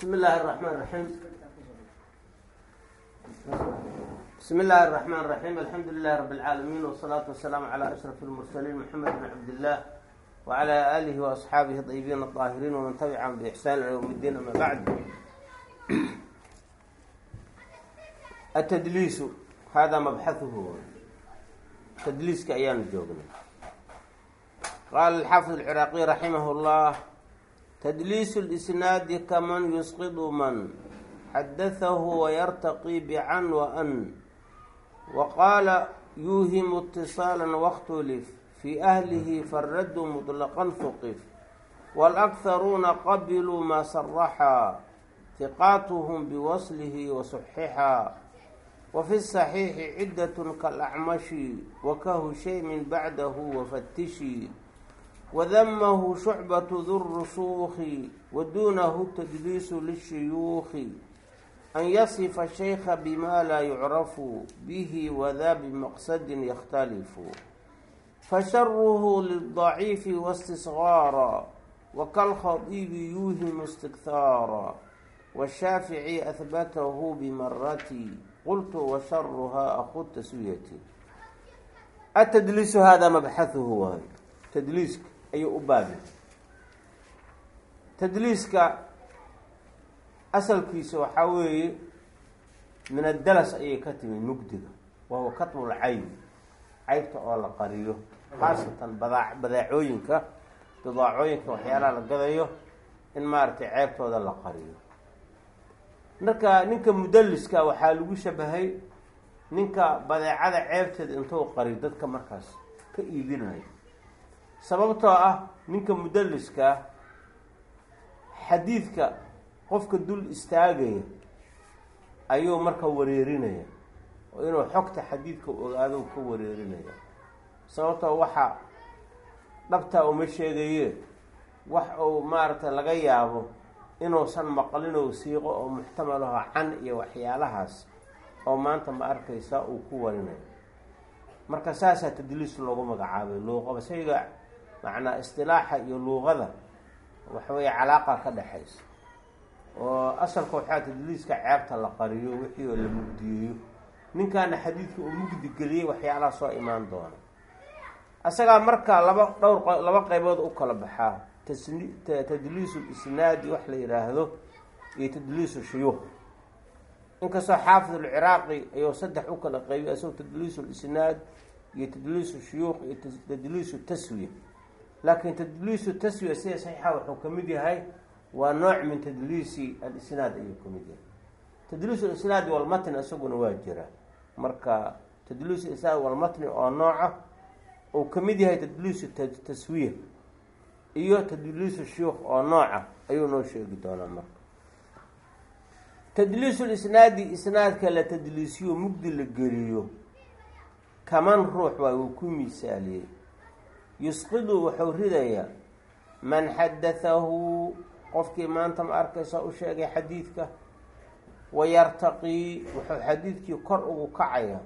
بسم الله الرحمن الرحيم بسم الله الرحمن الرحيم الحمد لله رب العالمين والصلاة والسلام على أشرف المرسلين محمد بن عبد الله وعلى آله وأصحابه الطيبين الطاهرين ومن تبعهم بإحسان إلى يوم الدين أما بعد التدليس هذا مبحثه تدليس كأيام الجوغنا قال الحافظ العراقي رحمه الله تدليس الإسناد كمن يسقط من حدثه ويرتقي بعن وأن وقال يوهم اتصالا واختلف في أهله فالرد مطلقا ثقف والأكثرون قبلوا ما صرحا ثقاتهم بوصله وصححا وفي الصحيح عدة كالأعمش وكهشيم بعده wadamahu shucbatu durrusuukhi wa duunahu tajliisu lishuyuukhi an yasifa shaykha bima laa yucrafu bihi wadaa bimaqsadin yakhtalifu. Fasharuhu lildaciifi wastisgaara wakalkhadiibi yuuhimu istikhaara washaafici ahbatahu bimarati qultu washaruhaa aku taswiyati. Atadliisu haadaa mabxahuhu waayo tadliiska ayuu u baabi. Tadliiska asalkiisa waxaa weeye min adalas ayay ka timid mugdiga. Wahuwa katmul cayb caybta oo la qariyo. Khaasatan badaa badaacooyinka dadaacooyinka waxyaalaha la gadayo in maaragtay ceebtooda la qariyo. Marka ninka mudalliska waxaa lagu shabahay ninka badeecada ceebteeda intuu qariyo dadka markaas ka iibinayo sababtoo ah ninka mudalliska xadiidka qofka dul istaagaya ayuu marka wareerinaya oo inuu xogta xadiidka ogaado ka wareerinaya sababtoo waxa dhabtaa uma sheegaye wax uu maaragtay laga yaabo inuusan maqlin oo siiqo oo muxtamalaho can iyo waxyaalahaas oo maanta ma arkaysa uu ku warinayo marka saasaa tadliis loogu magacaabay luuqaba shayga macnaa istilaaxa iyo luuqada waxaweeye calaaqa ka dhexaysa oo asalka waxaa tadliiska ceebta la qariyo wixii oo la mugdiyeeyo. Ninkaana xadiidka uu mugdi geliyey waxyaalaha soo imaan doona. Isagaa marka laba dhowr laba qaybood u kala baxaa. Tasni tadliisu isnaadi wax la yidhaahdo iyo tadliisu shuyuuh inkastoo xaafid alciraaqi ayuu saddex u kala qaybiy isagoo tadliisu lisnaad iyo tadliisu shuyuuh iyo tadliisu taswiya laakiin tadliisu taswiya sida saxiixa wuxuu ka mid yahay waa nooc min tadliisi alisnaad ayuu ka mid yahay. Tadliis alisnaadi walmatni isaguna waa jira. Marka tadliis isnaad walmatni oo nooca uu ka mid yahay tadliisu taswiya iyo tadliisu shuyuukh oo nooca ayuu noo sheegi doonaa marka. Tadliisu lisnaadi isnaadka la tadliisiyo mugdi la geliyo kaman ruux waa uu ku misaaliyey yusqidu wuxuu ridayaa man xadatahu qofkii maanta ma arkaysa u sheegay xadiidka wayartaqii wuxuu xadiidkii kor ugu kacaya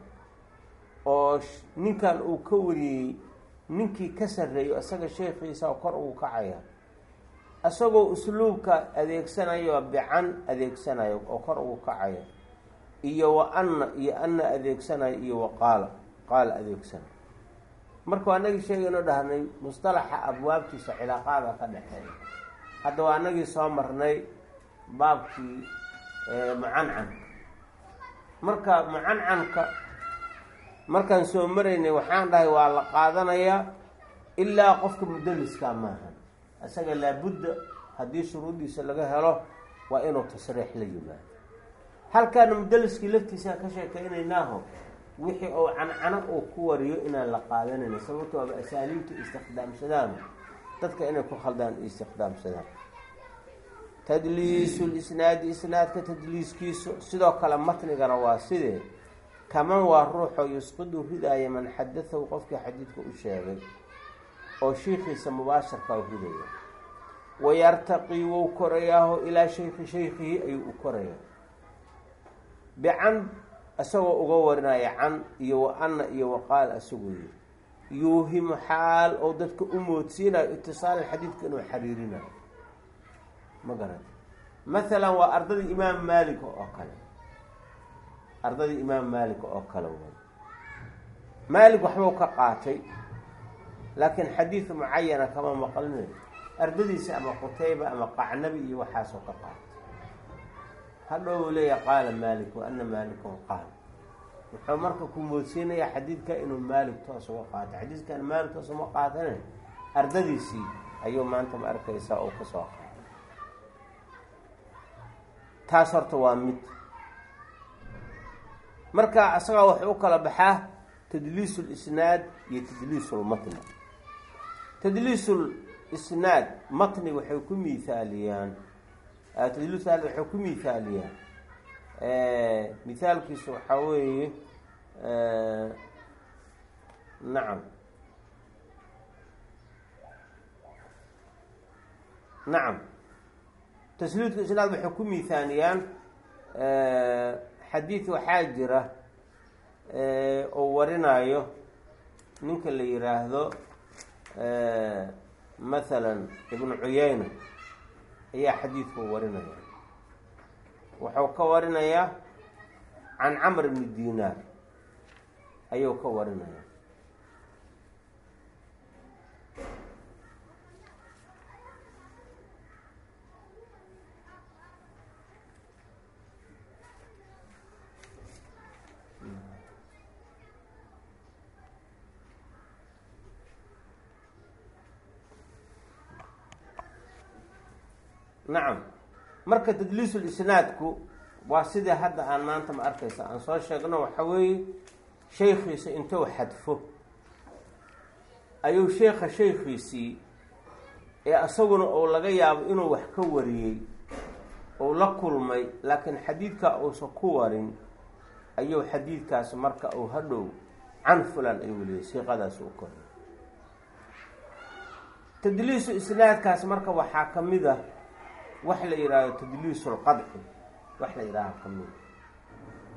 oo ninkan uu ka wariyey ninkii ka sarreeyo isaga sheekhiisa kor ugu kacaya isagoo usluubka adeegsanayo bican adeegsanayo oo kor ugu kacaya iyo wa anna iyo anna adeegsanayo iyo wa qaala qaala adeegsanayo marka waa anagii sheegaynoo dhahnay mustalaxa abwaabtiisa cilaaqaada ka dhexeeya. Hadda waa anagii soo marnay baabkii mucancanka marka mucancanka markaan soo maraynay waxaan dhahay waa la qaadanayaa ilaa qofka mudalliska maaha isaga laabudda haddii shuruuddiisa laga helo waa inuu tasriix la yimaado. Halkaana mudalliskii laftiisa ka sheekeynaynaaho wixii uu cancano uu ku wariyo inaan la qaadanayna sababto aba asaaliibta istikhdaamsadaan dadka inay ku khaldaan istikhdaamsadaan tadliisu lisnaadi isnaadka tadliiskiisu sidoo kale matnigana waa sidee? Kaman waa ruuxoo yusqidu ridaaya man xadatahu qofkii xadiidka u sheegay oo shiikiisa mubaasharka ridaya wayartaqii wou korayaaho ilaa shayki shaykihi ayuu u korayaa. Bican isagoo uga warinaya can iyo wa anna iyo waqaal isagoo yiri. Yuuhimu xaal oo dadka u moodsiinayo itisaalan xadiidka inuu xariirinayo. Ma garan mathalan waa ardadii imaam maalik oo kale. Ardadii imaam maalik oo kale way maalik waxbuu ka qaatay laakiin xadiid mucayana kama maqlinayo ardadiisa ama qutayba ama qacnabi iyo waxaasoo ka qaatay hadhow uu leeyahay qaala maalik wa ana maalikun qaal. Wuxuu marka ku moodsiinayaa xadiidka inuu maalik toos uga qaatay xadiidkan maalik toos uma qaatane ardadiisii ayuu maanta ma arkaysaa oo ka soo qaatay taas horta waa mid. Marka asagaa waxay u kala baxaa tadliis lisnaad iyo tadliis lmatni tadliis lisnaad matni waxay ku miaaliyaan tadliis waxay ku miaaliyaan mithaalkiisu waxaa weeye nacam nacam tasliidka isnaad waxay ku mihaaniyaan xadiid waxaa jira oo warinayo ninka la yiraahdo mathalan ibnu cuyeyna ayaa xadiidku warinaya. Wuxuu ka warinayaa can camr bni dinaar ayuu ka warinaya nacam marka tadliisul isnaadku waa sidii hadda aan maanta ma arkaysa. Aan soo sheegno waxa weeye shaykhiisa intuu xadfo. Ayuu sheekha shaykhiisii ee isaguna uu laga yaabo inuu wax ka wariyey uu la kulmay laakiin xadiidka uusan ku warin ayuu xadiidkaas marka uu hadhow can fulan ayuu leeyay siiqadaas u koray. Tadliisu isnaadkaas marka waxaa ka mid a wax la yidhaahdo tadliis lqadci wax la yidhaaho ka mid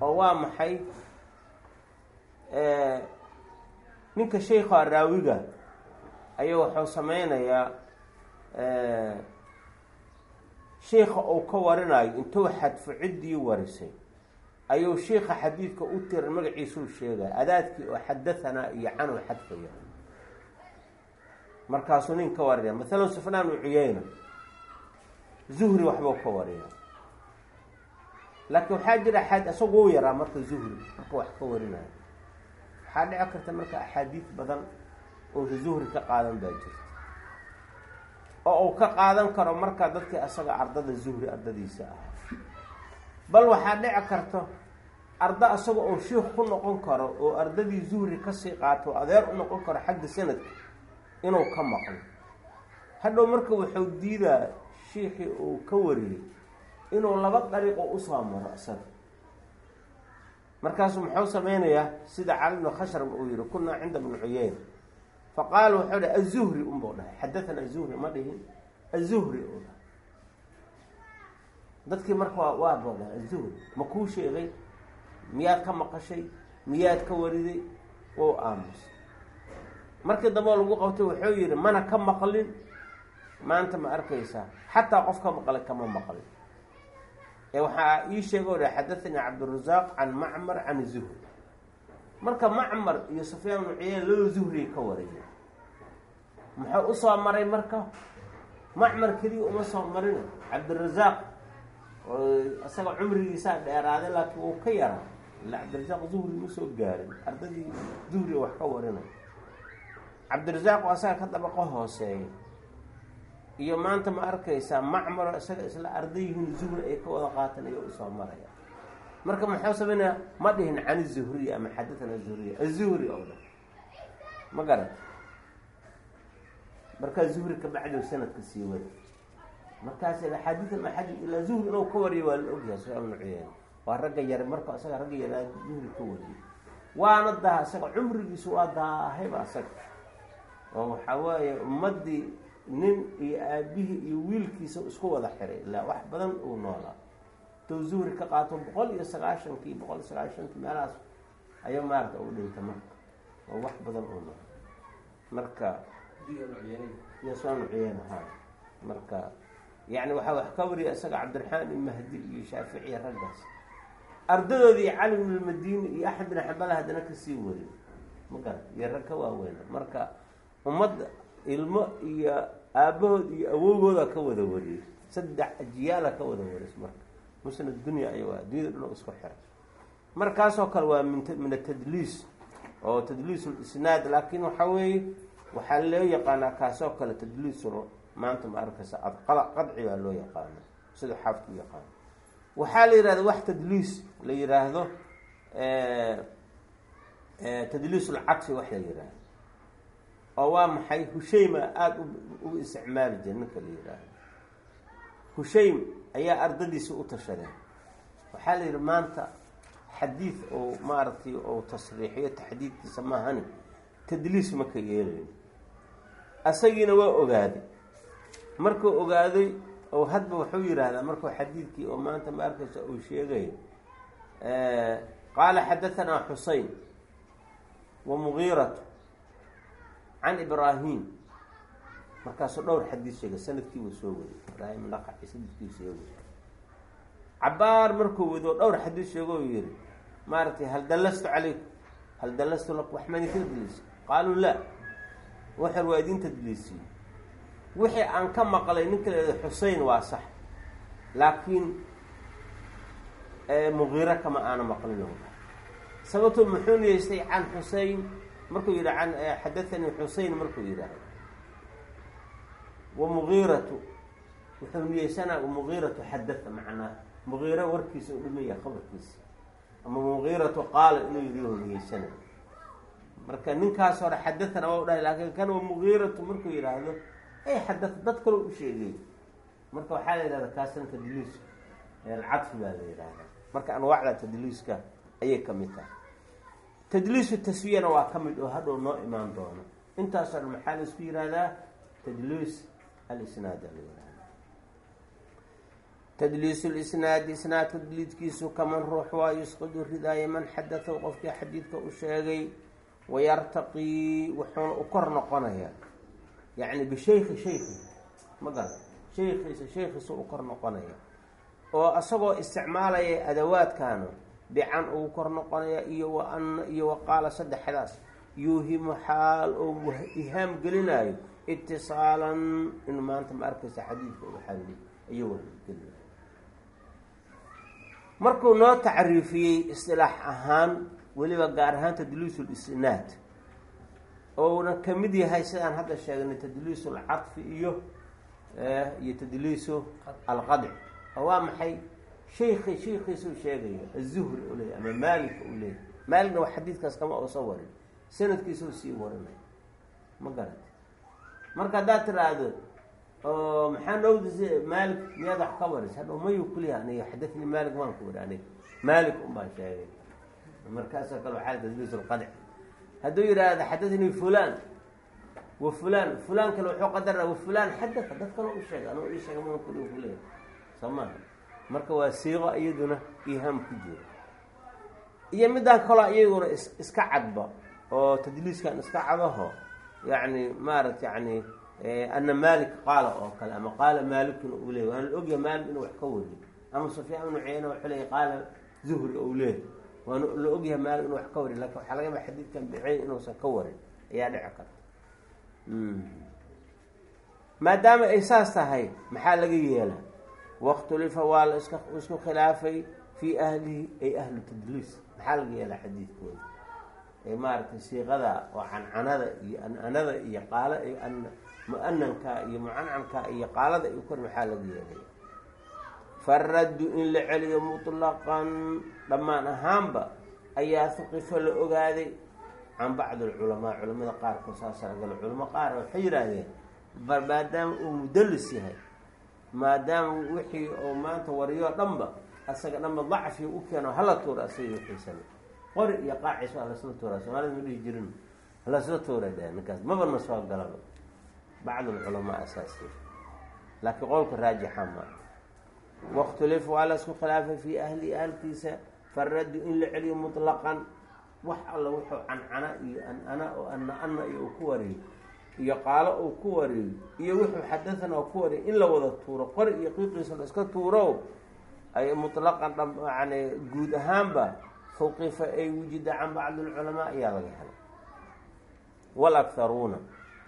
oo waa maxay? Ninka sheikha raawiga ayuu wuxuu sameynayaa sheika uu ka warinayo intuu xadfo ciddii warisay. Ayuu sheika xadiidka u tira magaciisuu sheegaya adaadkii oo xadahanaa iyo canow xadfaya. Markaasuu nin ka warinaya mathalan sufnaan u cuyeyna zuhri waxbuu ka wariya laakiin waxaa jira axaad isagu u yaraa marka zuhri marka wax ka warinayo. Waxaa dhici karta marka axaadiid badan uusa zuhri ka qaadan baa jirta. Oo uu ka qaadan karo marka dadkii asaga ardada zuhri ardadiisa ahaa bal waxaa dhici karto arda isaga oo shiikh ku noqon karo oo ardadii zuhri ka sii qaato adeer u noqon karo xagga sanadka inuu ka maqlo. Hadhow marka wuxuu diidaa shiikii uu ka wariyey inuu laba dariiqo u soo maro isaga markaasuu muxuu sameynayaa sida cali bnu khashrab uu yihi kunaa cinda bni cuyeyn faqaala wuxuu dhahay azuhri unbuu dhahay. Xadathana azuhri ma dhihin azuhri uu dhahay. Dadkii marka waa dhahay azuhri ma kuu sheegay? Miyaad ka maqashay? Miyaad ka wariday? Wou aamusay markii dambe lagu qabtay wuxuu yihi mana ka maqlin maanta ma arkaysaa. Xataa qof ka maqlay kama maqlin ee waxaa ii sheega o xadathanii cabdirasaaq can macmar can zuhri. Marka macmar iyo sufyaan bnu ciyaan laba ka waraya muxuu u soo maray marka? Macmar keliya uma soo marin cabdirasaaq isaga cumrigiisaa dheeraaday laakiin wuu ka yaraa. Ila cabdirasaaq zuhri ma soo gaarin. Ardadii zuhriga wax ka warinay. Cabdirasaaq oo asaga ka dabaqo hooseeya iyo maanta ma arkaysaa macmaro isaga isla ardayihiin zuhri ay ka wada qaatan iyo u soo maraya. Marka maxuu sameynaya? Ma dhihin can zuhriya ama xadathana zuhriya. Azuhri oo dhan. Ma garat markaa zuhri ka bacdo sanadka sii wada markaas axaadiian axaadi ilaa zuhri inuu ka wariyo waa la ogyahay sufyaan bnu waa ragga yare marka isaga ragga yaraa zuhri ka wariyay waana daha isaga cumrigiisu waa daahayba isaga oo waxaa waaye ummadii nin iyo aabihii iyo wiilkiisa isku wada xiray. Ilaa wax badan uu noolaa. Tou ka qaato boqol iyo sagaashankii boqol iyo sagaashankii meelahaas ayaa maarata u dhinta marka. Oo wax badan uu noolaa. Marka yasaan cuyeen ha marka yani waxaa wax ka wariya isaga cabdiraxmaan ibn mahdi iyo shaaficiy raggaas. Ardadoodii cali bn iyo axmed bin xambala haddana ka sii wariy ma garan iyo rag ka waaweyna. Marka ummadda ilmo iyo aabahood iyo awowgooda ka wada wariyey. Saddex ajiyaala ka wada waris marka. Musnad dunya ay addunyada dhan isku xiray. Markaasoo kale waa min min atadliis oo tadliis lisnaad laakiin waxa weeye waxaa loo yaqaanaa kaasoo kale tadliisul maanta ma arkaysa qadci baa loo yaqaana sida xaafidku u yaqaano waxaa la yihahda wax tadliis la yihaahdo tadliis ulcadfi wax la yihahdo oo waa maxay? Hushayma aada u isticmaali jira ninka la yihahdo hushaym ayaa ardadiisa u tashadeen waxaa la yihi maanta xadiid oo maaragtay ou tasriixiyo taxdiidkiisa maahani tadliis ma ka yeelayn asagiina waa ogaaday. Markuu ogaaday oo hadba wuxuu yihahdaa markuu xadiidkii oo maanta ma arkaysa uu sheegayo qaala xadahanaa xusein wa mugiiratu can ibraahim markaasuu dhowr xadiid sheegay sannadkii wuu soo waday ibraahim laqaci sannadkii soo waday cabaar markuu wado dhowr xadiid sheego u yihi maaragtay hal dallastu calaykum hal dallastu lakum wax ma idinka daliisa qaaluu laa waxar waa idin tadliisiye wixii aan ka maqlay ninka la xusein waa sax laakiin mugiira kama aana maqlin sababto muxuu niyeystay can xusein markuu yidhi an xadathanii xusein markuu yidhaahdo. Wa mugiiratu wuxuu niyeysanaa mugiiratu xadatha macnaa mugiira warkiisa u dhimaya khabarkiisa. Ama mugiiratu qaala inuu yidhi niyeysana marka ninkaas hore xadathana waa u dhahay laakiin kan wa mugiiratu markuu yidhaahdo ay xadatha dad kaloo u sheegay. Marka waxaa la yidhahda kaasna tadliis alcadfi baa la yidhahda marka anwaacda tadliiska ayay ka mid tahay tadliisu taswiyana waa ka mid oo hadhow noo imaan doono. Intaasoo dhan maxaa la isku yihahdaa tadliis alisnaad la yihahda tadliis lisnaadi isnaadka daliidkiisu kaman ruux waa yusqidu ridaaya man xadathaw qofkii xadiidka u sheegay wayartaqii wuxuuna u kor noqonaya yacni bishayki shayki ma garan shaykiisa shaykiisa u kor noqonaya oo isagoo isticmaalaya adawaadkaana bican ugu kor noqonaya iyo wa iyo waqaala saddexdaas. Yuuhimu xaal oo ihaam gelinayo itisaalan in maanta ma arkaysa xadiidka u xalli wargelina markuu noo tacriifiyey istilaax ahaan weliba gaar ahaan tadliis lisnaad ouna ka mid yahay sidaan hadda sheegnay tadliis alcadfi iyo iyo tadliisu alqadc. Oo waa maxay shayki shaykiisuu sheegaya azuhri u leeyahy ama maalika uu leeyahy maaligna wax xadiidkaas kama uusan warin. Sanadkiisuu sii warinay. Ma garata marka haddaad tiraahdo oo maxaa noogdisa maalik miyaad wax ka waris? Hadhow mayu kuliya aniga xadathni maalik waan ku wari aniga. Maalik un baan sheegay. Markaasoo kale waxaa tadliis alqadc hadduu yidhaahdo xadathni fulan wa fulan fulan kale wuxuu qadara wa fulan xadatha dad kaloo u sheegay anuu ii sheegay maan kuli ku leeyahy soo maha marka waa siiqo iyaduna ihaam ku jira iyo midaan kaloo iyaguna is iska cadba oo tadliiskan iska cadaho yacni maarata yani ana malik qaala oo kale ama qaala maalikuna uu leeyay waana la ogyahay maalik inuu wax ka wariyo ama sufyaan ibnu cuyeyna wuxuu leeyay qaala zuhri ou leeyahy waana la ogyahay maalik inuu wax ka wariyo laakiin waxaa laga xadiidkan bicey inuusan ka warin. Ayaa dhici karta. Maadaama ay saas tahay maxaa laga yeelaa wakhtulifa waa la iska isku khilaafay fii ahlihi ay ahlu tadliis maxaa laga yeelaa xadiidkooda ee maaragtay siiqada oo cancanada iyo an-anada iyo qaala mu'ananka iyo mucancanka iyo qaalada iyo kor maxaa laga yeelaya faraddu in la celiyo mutlaqan dhammaan ahaanba ayaa huqifa la ogaaday can bacdi alculamaa culamada qaarkood saasaragalo culamo qaar waxay yidhaahdeen maadaama uu mudallis yahay maadaama wixii oo maanta wariyoo dhanba asaga dhanba dacfi u keeno hala tuura asaga wixiisana qori iyo qaacis waa lasla tuuraa soomaalida ma dhihi jirin. Halasla tuura dheh ninkaas. Maba na soo galaba. Bacd alculamaa asaasi. Laakiin qowlka raajixa ma wakhtilif waa la isku khilaafay fii ahli ahalkiisa faraddu in la celiyo mutlaqan. Wax alla wuxuu cancana iyo an-ana oo ana ana iyo uu ku wariyo iyo qaalo uu ku wariyo iyo wuxuu xadathana oo ku wariyo in la wada tuuro. Qori iyo qiiqiisa la iska tuuro ay mutlaqan dha yani guud ahaanba fawqifa ay wujida can bacdi lculamaa ayaa laga helay. Walakharuuna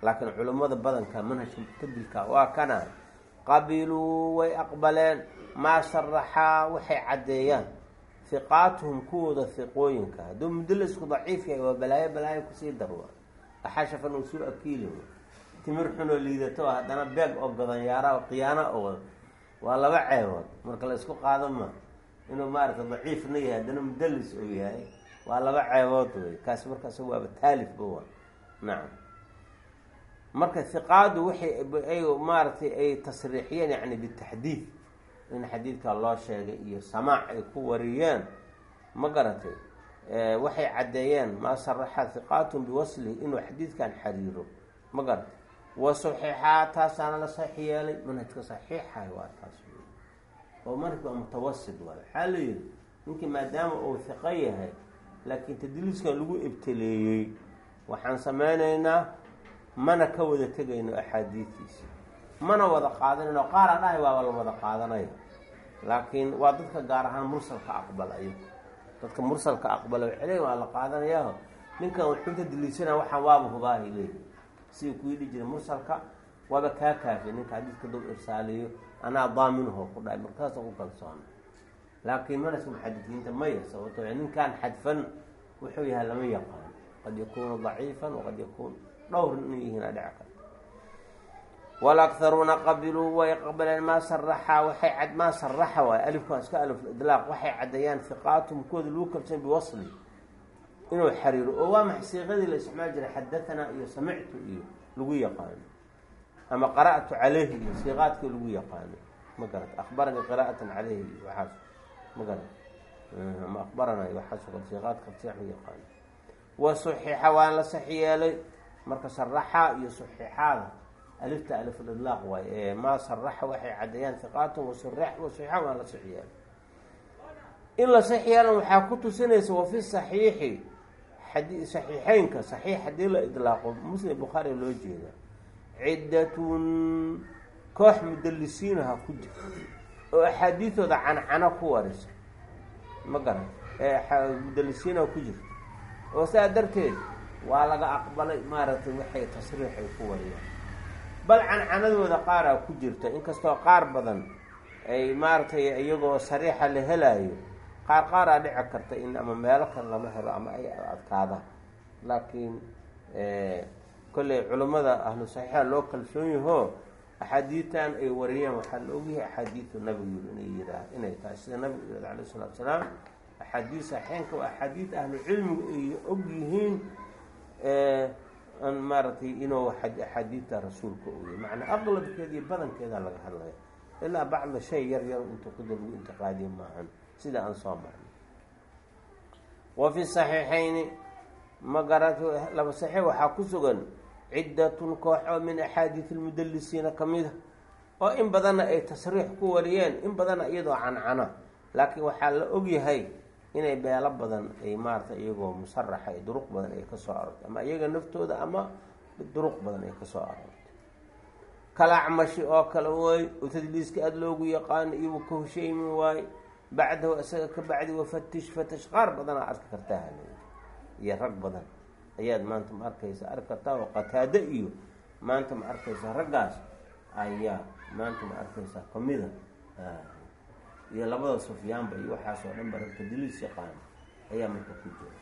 laakiin culimmada badanka manhajka mutadilka waa kana qabiluu way aqbaleen maa sharaxaa waxay caddeeyaan. Hiqaatuhum kuwooda hiqooyinka hadduu mudalasku daciif yahay waa balaayo balaayo ku sii darwa axashafan uu suu akiili timir xunoo liidato haddana beeg oo gadanyaara khiyaano oo waa laba ceebood. Marka la isku qaado ma inuu maaragta daciifna yahay haddana mudalis uu yahay waa laba ceebood wey kaasi marka isaga waaba taalifba waa nacam marka hiqaadu waxay ay maaragtay ay tasriixiyeen yani bitaxdiid. In xadiidka loo sheegay iyo samaac ay ku wariyeen ma garatay waxay caddeeyeen maa saraxa hiqaatun biwaslihi inuu xadiidkan xariiro. Ma garatay wa saxiixaa taasaana la saxiix yeelay. Manhajka saxiixahay waa taas oo manhajka waa mutawasit waay waxaa la yihi ninkii maadaama uu hiqo yahay laakiin tadliiskan lagu ibtaleeyey waxaan sameynaynaa mana ka wada tegayno axaadiidtiisa mana wada qaadanayno qaara dhahay waaba la wada qaadanaya laakiin waa dadka gaar ahaan mursalka aqbal ay dadka mursalka aqbala leeyiin waa la qaadanayaa. Ninkan wuxuu tadliisana waxaan waaba hubaahay leeyihi sidii ku yidhi jiray mursalka waaba kaa kaafiya ninka xadiidka dub irsaaliyo anaa daaminuho ku dhahay markaasa u kalsoona laakiin manhajka muxadisiinta maya sababto ninkan xadfan wuxuu yahay lama yaqaan. Qad yakuunu daciifan waqad yakuun. Dhowr inay yihiin a dhici karta walakharuuna qabiluu way qabaleen maa saraxa waxay cad maa saraxa waay. Alifka waa iska alif idlaaq waxay caddeeyaan hiqaatum kooda lagu kalsoon biwasli. Inuu xariiro oo waa maxa siiqadii la isticmaali jiray? Xadatanaa iyo samictu iyo lagu yaqaano. Ama qara'tu caleyhi iyo siiqaadkii lagu yaqaano. Ma garat akhbaranii qiraa'atan caleyhi iyo waxaas. Ma garat ama akhbaranay waxaas siiqaadka sax u yaqaano. Wa saxiixa waan la sax marka saraxa iyo saxiixaada alifta alifulidlaaq waay. Ee maa saraxa waxay caddeeyaan hiqaatun wasurax wasaxiixa waan la yeelay in la sax waxaa ku tusinaysa wa fi saxiixi xadi saxiixeynka saxiix haddii la idlaaqo muslim bukhaari loo jeeda ciddatun koox mudalisiinaha ku jira oo axaadiidooda cancano ku warisa. Ma garan mudalisiinaha ku jirta oo saa darteed waa laga aqbalay maaragtay waxay tasriixay ku wariyaan bal cancanadooda qaaraa ku jirta. Inkastoo qaar badan ay maaragtay iyagoo sariixa la helaayo qaar qaaraa dhici karta in ama meelo kale lama helo ama ay adkaadaan. Laakiin kolley culimmada ahlu saxiixa loo kalsoon yaho axaadiidtan ay wariyeen waxaa la ogyahay axaadiidu nabigu inay yiraa inay tahay. Sida nabigu yirad alayh isalatu salaam axaadiid saxiixeenka waa axaadiid ahlu cilmigu ay og yihiin maaragtay inuu axaadiidta rasuulka ogyay macnaa aqlabkeeda iyo badankeeda laga hadlaya. Ilaa bacda shay yar yar inta kuda lagu intiqaadiye maahan. Sida aan soo marnay. Wa fi saxiixayni ma garato laba saxiix waxaa ku sugan ciddatun koox oo min axaadiid almudalisiina ka mida oo in badanna ay tasriix ku wariyeen in badanna iyadoo cancana. Laakiin waxaa la ogyahay inay beelo badan ay maarata iyagoo musaraxa ay duruq badan ay ka soo aroortay ama iyaga naftooda ama duruq badan ay ka soo aroortay. Kalacmashi oo kale way oo tadliiska aada loogu yaqaano iyo ka hosheymi waaye bacdahu isaga ka bacdi wafatish fatash qaar badanaa arki kartaa iyo rag badan ayaad maanta ma arkaysa arki kartaa oo qataado iyo maanta ma arkaysa raggaas ayaa maanta ma arkaysaa kamida iyo labada sufyaanba iyo waxaas oo dhan ba rag tadliis yaqaan ayaa marka ku jira.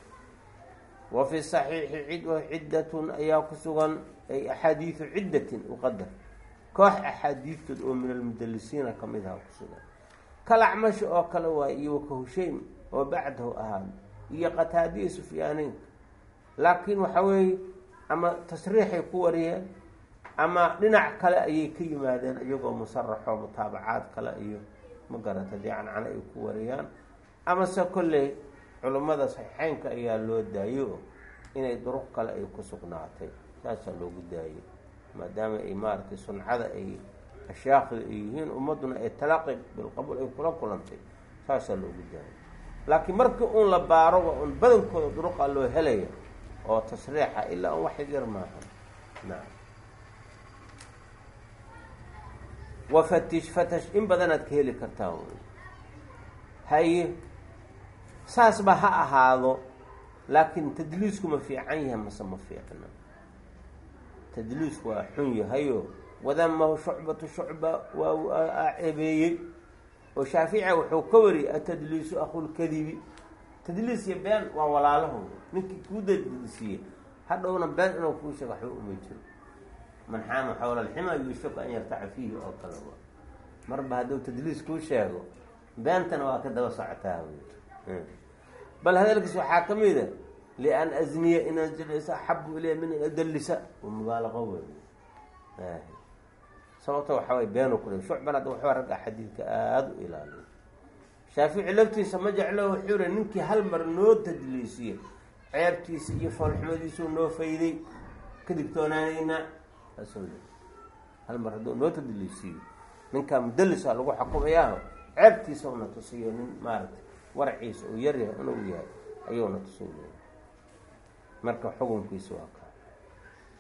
Wa fi saxiixi cid ciddatun ayaa ku sugan ay axaadiidu ciddatin uqadar koox axaadiidtood oo min almudalisiina ka mid aha ku sugan. Kalacmashi oo kale waay iyo wakahusheym oo bacdahu ahaa iyo qataadiya sufyaaneynka laakiin waxa weeye ama tasriixay ku wariyeen ama dhinac kale ayay ka yimaadeen iyagoo musaraxo mutaabacaad kale iyo ma garata dee cancano ay ku wariyaan? Amase kolley culummada saxiixeynka ayaa loo daayo inay duruq kale ay ku sugnaatay. Saasaa loogu daayay maadaama ay maaragtay suncada ay ashyaaqda ay yihiin ummadduna ay talaaqi bilqabuul ay kula kulantay. Saasaa loogu daayay. Laakiin markii uun la baaro waa un badankooda duruqa loo helaya oo tasriixa ilaa un wax yar maaha nacam wafatish fatash in badanaad ka heli kartaa haye saasba ha ahaado laakiin tadliisku ma fiican yahay mase ma fiicna tadliisku waa xun yahayo wadamahu shucbatu shucba waa ceebeeyey oo shaafici wuxuu ka wariyay atadliisu akhulkadibi tadliis iyo been waa walaalaho ninkii kuu tadliisiye hadhowna been inuu kuu sheego waxba uma jiro man xaama xowla alxima yuushaku an yartaca fiihi oo kale marba hadduu tadliis kuu sheego beentana waa ka daba socotaa bal hadalkiis waxaa ka mida lian azniya inaan jilisa axabu ilaya min an adallisa mubaalaqo wey sababta waxaa way beenu ku shucban hadda waxba ragga xadiidka aada u ilaaliyo. Shaafici laftiisa ma jeclo wuxuu ri ninkii hal mar noo tadliisiye ceebtiisa iyo foolxumadiisuu noo fayday ka digtoonaanaynaa hal mar hadduu noo tadliisiyo ninkaa mudalisa lagu xukumayaaho ceebtiisa una tusiyo nin maaragtay warciisa uu yaryahay inuu yahay ayuuna tusinaya marka xukunkiisa waa kaa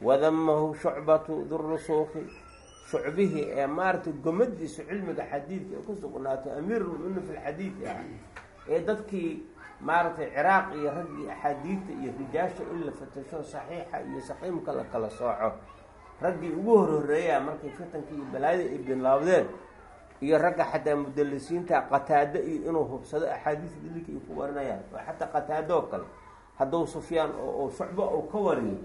wadamahu shucbatu durusuuki shucbihii ee maaragtay gomadiisa cilmiga xadiidka ee ku sugnaatay fi lxadiidi ah ee dadkii maaragtay ciraaq iyo raggii axaadiidta iyo rijaasha in la fatasho saxiixa iyo saqiimka la kala sooco raggii ugu horhoreeyaa markay fitankii balaayada ay bilaabdeen iyo ragga xataa mudalisiinta qataado iyo inuu hubsado axaadiista dilika ay ku warinayaan oo xataa qataado oo kale hadduu sufyaan oo shucbo uu ka wariyo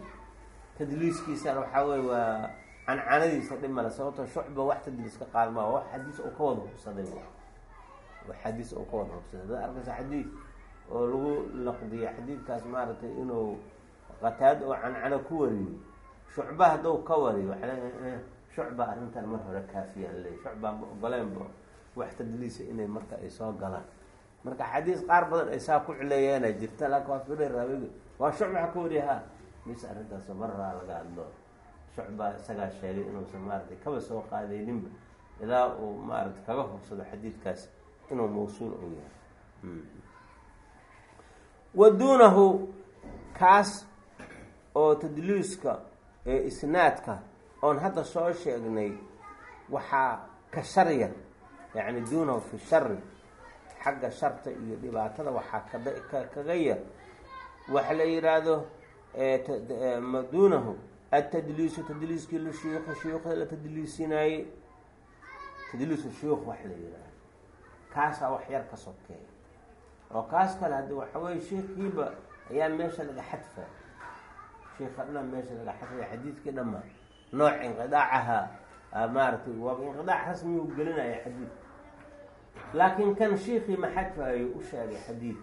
tadliiskiisana waxaa weye waa cancanadiisa dhimale sababto shucba wax tadliis ka qaadmaa wax xadiis uu ka wada hubsaday. Wax xadiis uu ka wada hubsaday. Dad arkaysa xadiid oo lagu laqdiyo xadiidkaas maaragtay inuu qataado oo cancano ku wariyo shucba hadduu ka wariyo waxa le shucba arrintan mar hore kaafiyaan le shucbaan ba ogoleenba wax tadliisa inay marka ay soo galaan. Marka xadiis qaar badan ay saa ku cileeyaana jirta laakin waa fir raawig waa shucba ka wariya ha. Mise arrintaas maraa laga hadlo. Shucba isagaa sheegay inuusan maaratay kaba soo qaadayninba ilaa uu maaratay kaga hubsado xadiidkaas inuu mawsuul u yahay. Wa duunahu kaas oo tadliiska ee isnaadka oon hadda soo sheegnay waxaa ka sharyar yacni duunahu fi shari xagga sharta iyo dhibaatada waxaa kaga yar waxa la yidhaahdo duunahu atadliisu tadliiskii lishuyuuki shuyuukhda la tadliisinaayey tadliisu shuyuukh wax la yidhaahdo kaasaa wax yar ka sokeeya oo kaas kale haddi waxa weye sheikhiiba ayaa meesha laga xadfa sheika dhan meesha laga xadfaya xadiidkii dhama nooc inqidaacaha maaratay waaba inqidaac rasmi u gelinaya xadiid. Laakiin kan shiikii ma xadfaayo u sheegay xadiid.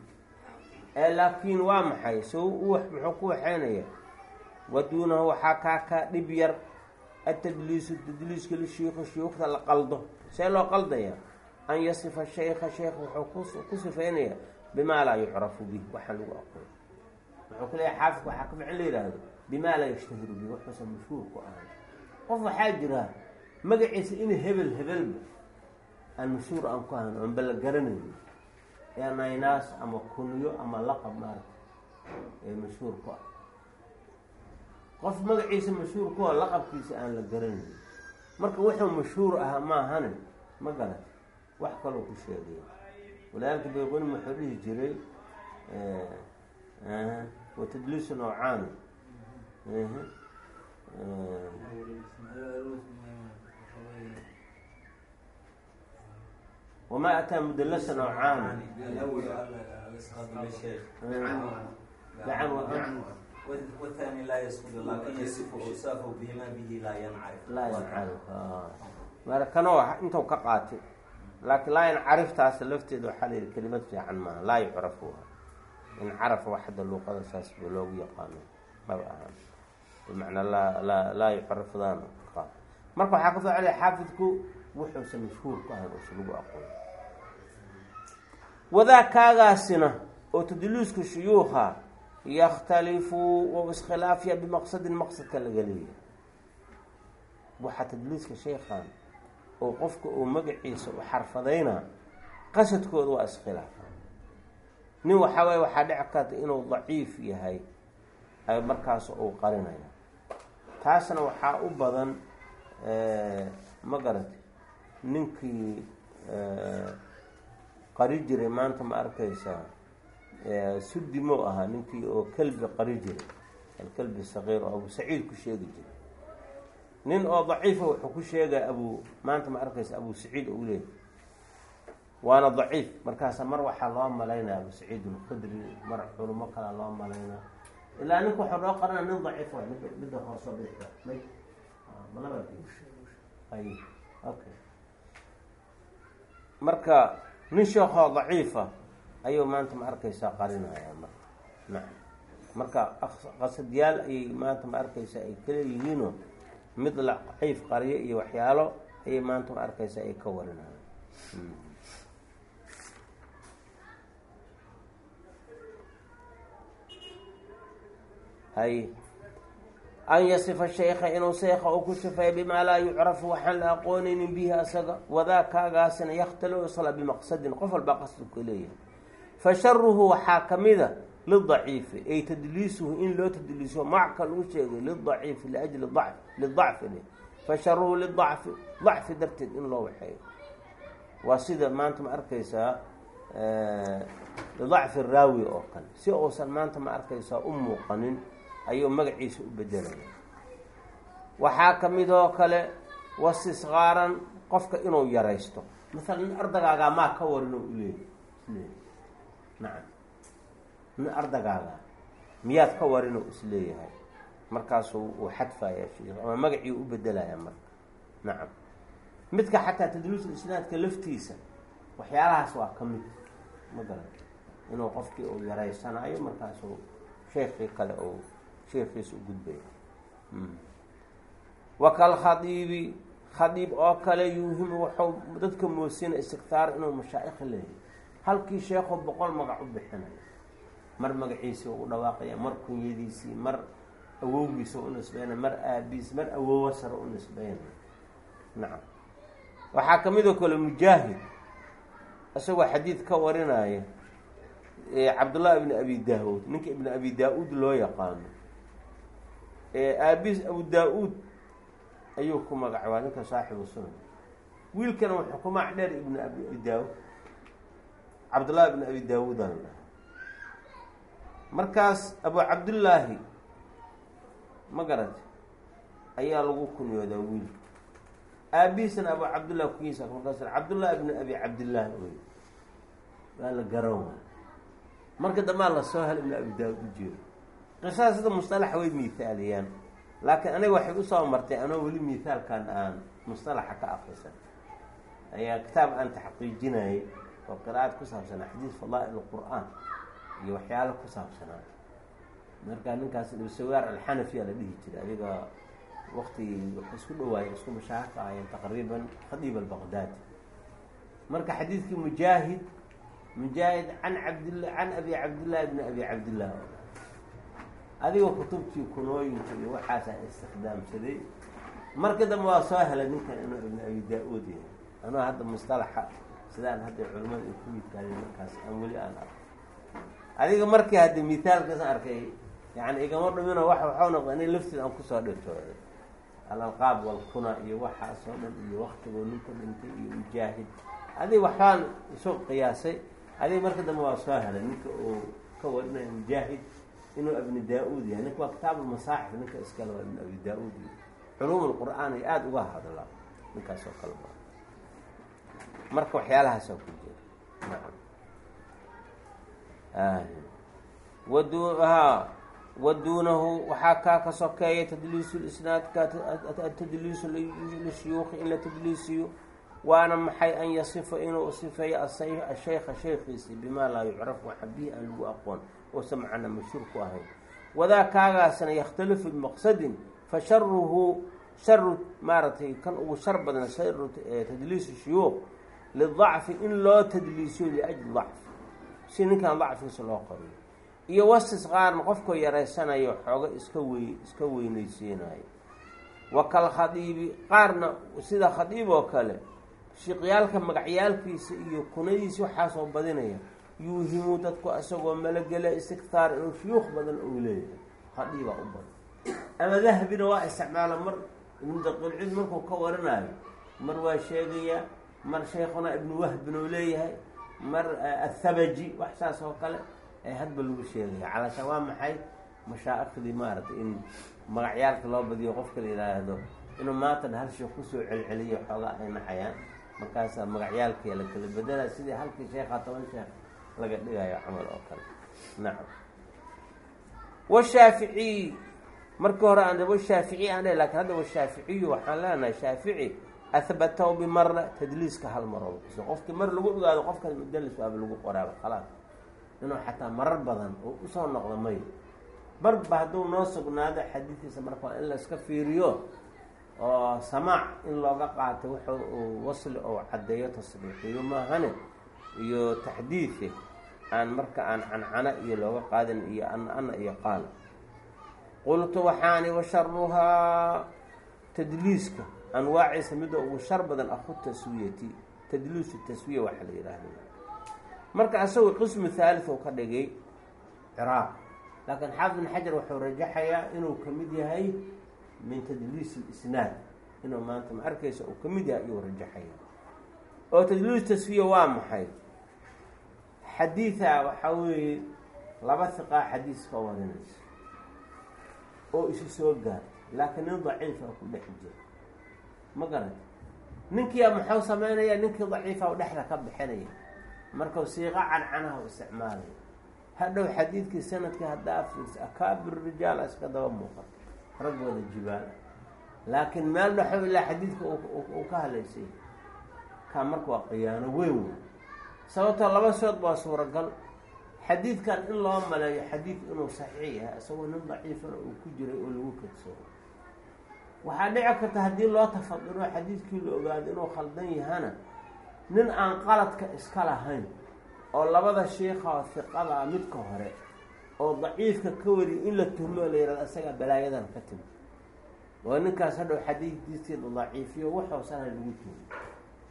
Laakiin waa maxay? So muxuu ku waxeynaya waduunahu waxaa kaa dhib yar atadliisu tadliiska lishiikhi shuyuukhda la qaldo. See loo qaldaya an yasifa shaykha sheekh wuxuu ku sifeynaya bimaa laa yucrafu bih waxaan lagu aqoon wuxuu ku leeyahay xaafidka waxaa ka fiican la yihahdo bimaa laa yashtahiru bih waxuusan mashhuur ku ahay. Qof waxaa jira magaciisa in hebel hebelba aan mashhuur aan ku ahayn oon bala garanayni ee naynaas ama kunyo ama laqab maarata ee mashhuur ku ah qof magaciisa mashhuur ku ah laqabkiisa aan la garanayn marka wuxuu mashhuur ahaa maahane ma garan wax kaloo ku sheegay walaalka bayquni wuxuu dhihi jiray wa tadliisu noocaani wamaa ataa mudalasa noocaani gacan والثاني لا يسقط لكن يصف اوصافه بما به لا ينعرف laa yancarif mara kanoo intuu ka qaatay laakiin laa yancariftaas lafteeda waxaa la yihi kelimad fiican maaha laa yucrafuha in carafa wax hadda luuqada saas ba loogu yaqaano maba ahaan. Bimacnaa laa laa laa yucarafdaan marka waxaa ka ficilaya xaafidku wuxuusan mashhuur ku ahayn uusa lagu aqoon. Wadaa kaagaasina oo tadliisku shuyuuha yakhtalifu wa iskhilaafya bimaqsadin maqsadka laga leeyahay. Waxaa tadliiska sheekhan oo qofka uu magaciisa u xarfadayna qasadkooda waa iskhilaafa nin waxaa waye waxaa dhici karta inuu daciif yahay ay markaas uu qarinaya taasna waxaa u badan ma garati ninkii qari jiray maanta ma arkaysaa sudimo ahaa ninkii oo kelbi qari jiray. Alkelbi saqiir oo abu saciid ku sheegi jiray. Nin oo daciifa wuxuu ku sheegaya abu maanta ma arkaysa abu saciid ou leeyahy waana daciif. Markaasa mar waxaa loo malaynaya abu saciid alkhudri mar culimo kalea loo malaynaa ilaa ninku waxaa loo qarana nin daciif wa mid midda hoosoo bidixda may malaba ay okay marka nin sheekoo daciifa ayuu maanta ma arkaysaa qarinaya marka. Nacam marka qasadyaal ayay maanta ma arkaysaa ay kaleeyihiino mid la daciif qariyo iyo waxyaalo ayay maanta ma arkaysaa ay ka warinaya hay an yasifa shaykha inuu sheekha uu ku sifeeyo bimaa laa yucrafu waxaan la aqoonaynin bihi asaga wadaa kaagaasina yakhtalo isla bimaqsadin qof walbaa qasdu ka leeyahay fa waxaa kamida lidaciifi ay tadliisuhu in loo tadliiso macka lagu sheegay lidaciifi liajli dacf lidacfi sharuhu lidacfi dacfi darteed in loo waxeeyo waa sida maanta ma arkaysaa lidacfi raawi oo kale si uusan maanta ma arkaysaa u muuqanin ayuu magaciisa u bedelaya waxaa ka mid oo kale wastisqaaran qofka inuu yaraysto. Masalan nin ardagaagaa maa ka warin oo isleeyahy nacam. Nin ardagaagaa miyaad ka warin oo is leeyahay? Markaasuu uu xadfaya ama magacii u bedelaya marka. Nacam. Midka xataa tadliisul isnaadka laftiisa waxyaalahaas waa ka mid. Ma garan. Inuu qofkii uu yaraysanaayo markaasuu sheekii kale uu sheekiisa u gudbaya wakal khadiibi khadiib oo kale yuuhimu waxuu dadka moosina istiktaar inuu mashaa'ikh leeyahy halkii sheekhu boqol magac u bixinayo mar magaciisii u dhawaaqaya mar kunyadiisii mar awowgiisa u nisbeynaya mar aabiis mar awoowa sare u nisbeynaya. Nacam waxaa ka mid oo kale mujaahid isagoo xadiid ka warinaya cabdullahi ibni abi daa-uud ninka ibni abi daa-uud loo yaqaano aabiis abu daa-uud ayuu ku magacbaa ninka saaxibu sunan. Wiilkana wuxuu ku magac dheer ibni abi daa-uud cabdullahi ibni abi daa-uud aan dhaha markaas abu cabdullaahi ma garate ayaa lagu kunyoodaa wiilka aabiisana abu cabdullahi kunyiisa markaas cabdullahi ibni abi cabdillaahi oy waa la waay marka dambaa la soo hel ibni abi daa-uud u jeedo qisada sida mustalaxa way miithaaliyaan. Laakiin aniga waxay u soo martay anoo weli miithaalkan aan mustalaxa ka akrisan ayaa kitaab aan taxqiijinayay oo qiraa'ad ku saabsanaa xadiis fadaa'il qur'aan iyo waxyaalo ku saabsanaa marka ninkaas ibsawaar alxanafiya la dhihi jiray adiga waktigii waxay isku dhawaayeen isku mashaahirka ahayeen taqriiban khadiib albaqdaadi marka xadiidkii mujaahid mujaahid can cabdilla can abi cabdillahi bni abi cabdillah adiga kutubtii kunooyinka iyo waxaasaa istikdaamsaday marka dambe waa soo helay ninkan inuu ibni abi daa-uud yahay. Anuu hadda mustalaxa sidaan hadda culimada ay ku yidkaadeen markaas aan weli aan arko. Adiga markii hadda mithaalkaas arkay yani igama dhumino wa waxau noqda nin laftiid aan ku soo dhirtooday alalqaab walkuna iyo waxaasoo dhan iyo waktigoo ninka dhintay iyo mujaahid. Adiga waxbaan isu qiyaasay. Adiga marka dambe waa soo helay ninka uu ka warinaya mujaahid inuu ibni daa-uud yahay. Ninka waa kitaab almasaaxif ninka iskale waa ibn abi daa-uud culuum alqur-aan ay aada uga hadlaa ninkaas oo marka waxyaalahaasa ku jira ha waduunahu waxaa kaa ka sokeeya tadliisu lisnaadka atadliisu lishuyuuki in la tadliisiyo. Waana maxay an yasifa inuu sifeeyo ashaykha shaykhiisi bimaa laa yucrafu waxa bihi aan lagu aqoon uusan macana mashhuur ku ahayn wadaa kaagaasna yakhtalifu bimaqsadin fa sharuhu sharu maaragtay kan ugu shar badan sharu tadliisu shuyuuq lidacfi in loo tadliisiyo liajli dacf si ninkan dacfigiisa loo qoriyo. Iyo wasis qaarna qofkoo yaraysanayo xooga iska wey iska weynaysiinayo wa kal khadiibi qaarna sida khadiib oo kale shiqyaalka magacyaalkiisa iyo kunadiisa waxaasoo badinaya yuuhimu dadku isagoo malagele istiktaar inuu shuyuuq badan ou leeyahay. Khadiibaa u badan. Ama dahabina waa isticmaala mar ibnu daqiilcid markuu ka warinayo mar waa sheegayaa mar sheikhuna ibnu wahbin uu leeyahay mar athabaji wax saas oo kale ee hadba lagu sheegaya. Calaashaan waa maxay? Mashaaikhdii maaragtay in magacyaalka loo badiyo qofka la yidhaahdo inuu maatan hal sheekh ku soo celceliyo xoogaa ay naxayaan markaasaa magacyaalkii la kala bedela sidii halkii sheekha toban sheekh laga dhigayo camal oo kale. Nacam washaaficiy markii hore aan washaaficiy aan laakiin hadda washaaficiyu waxaan leenahay shaafici ahbatahu bimara tadliiska hal maroo kuso qofkii mar lagu ogaado qofkaas mudalis waaba lagu qoraaba khalaas inuu xataa marar badan oo u soo noqdo mayo. Marba hadduu noo sugnaado xadiidkiisa marka in la iska fiiriyo oo samaac in looga qaato wuxu uu wasli ou caddeeyo tasriixiyo maahane iyo taxdiidka aan marka aan cancana iyo looga qaadin iyo ana ana iyo qaal. Qultu waxaani washaruhaa tadliiska anwaaciisa midda ugu shar badan aku taswiyati. Tadliisu taswiya waxa la yidhaahda marka asagoo qismu thalith uu ka dhigay ciraaq laakiin xaafid ibn xajar wuxuu rajaxayaa inuu ka mid yahay min tadliis اlisnaad inuu maanta ma arkaysa uu ka mid yahay ayuu rajaxaya oo tadliis taswiya waa maxay xadiida waxaa weeye laba hiqaa xadiis ka warinaysa oo isu soo gaar laakiin nin daciifa ku dhex jira. Ma garata ninkiia muxuu sameynaya ninkii daciifa dhexda ka bixinaya. Markau siiqa cancanaha u isticmaalaya. Hadhow xadiidkii sannadkii haddaa fiirsa akaabir rijaal iska daba muuqato raggooda jibaal. Ah laakiin meel dhexo ilaa xadiidka uu ka halaysay kaa marka waa khiyaano weyn. wey sababtoo laba sood waa suuragal. Xadiidkan in loo maleeyo xadiidku inuu saxiix yahay isagoo nin daciifana uu ku jiray oo lagu kadsoomo waxaa dhici karta haddii loo tafadiro xadiidkii la ogaado inuu khaldan yahana nin aan qaladka iska lahayn oo labada shiikha hiqada midka hore oo daciifka ka wariya in la tuhmo la yihahdo isagaa balaayadan ka timi. Oo ninkaas hadhow xadiidkiisiida daciifiyo waxoosana lagu tuhmo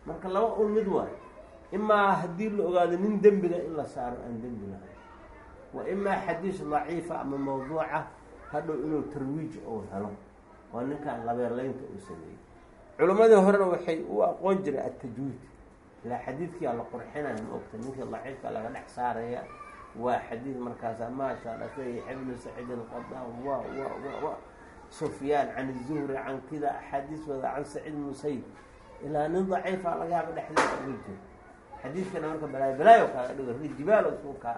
marka laba un mid waay imaa haddii la ogaado nin dembiga in la saaro aan dembi lahayn. Wa imaa xadiis daciifa ama mawduuca hadhow inuu tarwiij ou helo. Oo ninkaan labeerleynta uu sameeyey. Culimmadii horena waxay u aqoon jireen atajwiid ilaa xadiidkiia la qurxinaya ma ogta ninkii daciifka laga dhex saaraya. Waa xadiid markaasa maasha alla saxiix ibnu saciid alqadaan wa wa wa wa sufyaan can zuhri can kida axaadiis wada can saciid musayib ilaa nin daciifa laga yaaba dhexdeeda uga jiro xadiidkana marka balaayo balaayo kaaga dhigo ri jibaalo suukaa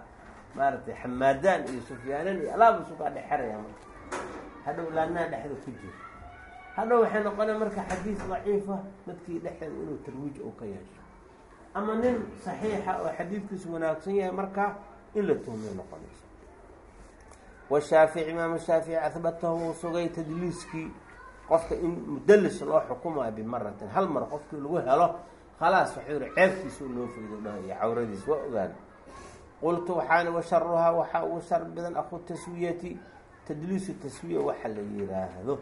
maaragtay xamaadaan iyo sufyaanan iyo alaabu suukaa dhexeraya marka. Hadhow laanaa dhexda ku jiro. Hadhow waxay noqonaya marka xadiis daciifa dadkii dhexdeeda inuu tarwiij uu ka yeesho. Ama nin saxiixa oo xadiidkiisu wanaagsan yahay markaa in la tuhmay noqonayso. Washaafici imaam shaafici ahbatahu uu sugay tadliiskii qofka in mudalis loo xukumayo bimaratin hal mar qofkii lagu helo khalaas waxuu yihi ceebkiisu noo faydo dhaha iyo cawradiis waa ogaan qultu waxaani washaruhaa waxaa ugu shar badan aku taswiyati tadliisu taswiya waxa la yiraahdo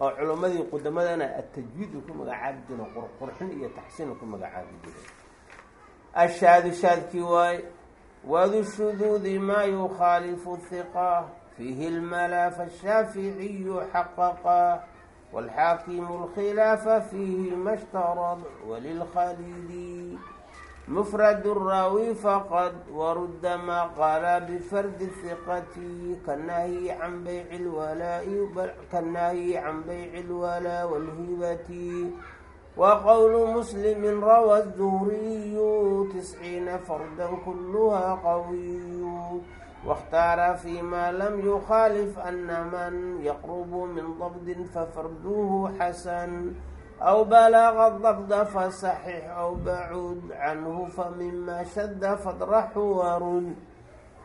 oo culimmadii qudamadana atajwiid u ku magacaabi jiro qurqurxin iyo taxsiin u ku magacaabi jiro ashaadu shaadkii waaye wadu shuduudi maa yukhaalifu hiqa fiihi lmalaa fashaaficiyu xaqaqa والحاكم الخلاف فيه ما اشترط وللخليل مفرد الراوي فقد ورد ما قال بفرد الثقة كالنهي عن بيع الولاء كالنهي عن بيع الولاء والهبة وقول مسلم روى الزهري تسعين فردا كلها قوي qawiyu واkhtaara fيma lam yukhaalif ana man yaqrb min dabdi fafarduhu xasan أو بلغ الضبط فصحح أو بعud عنه فمما شد فاطرح ورد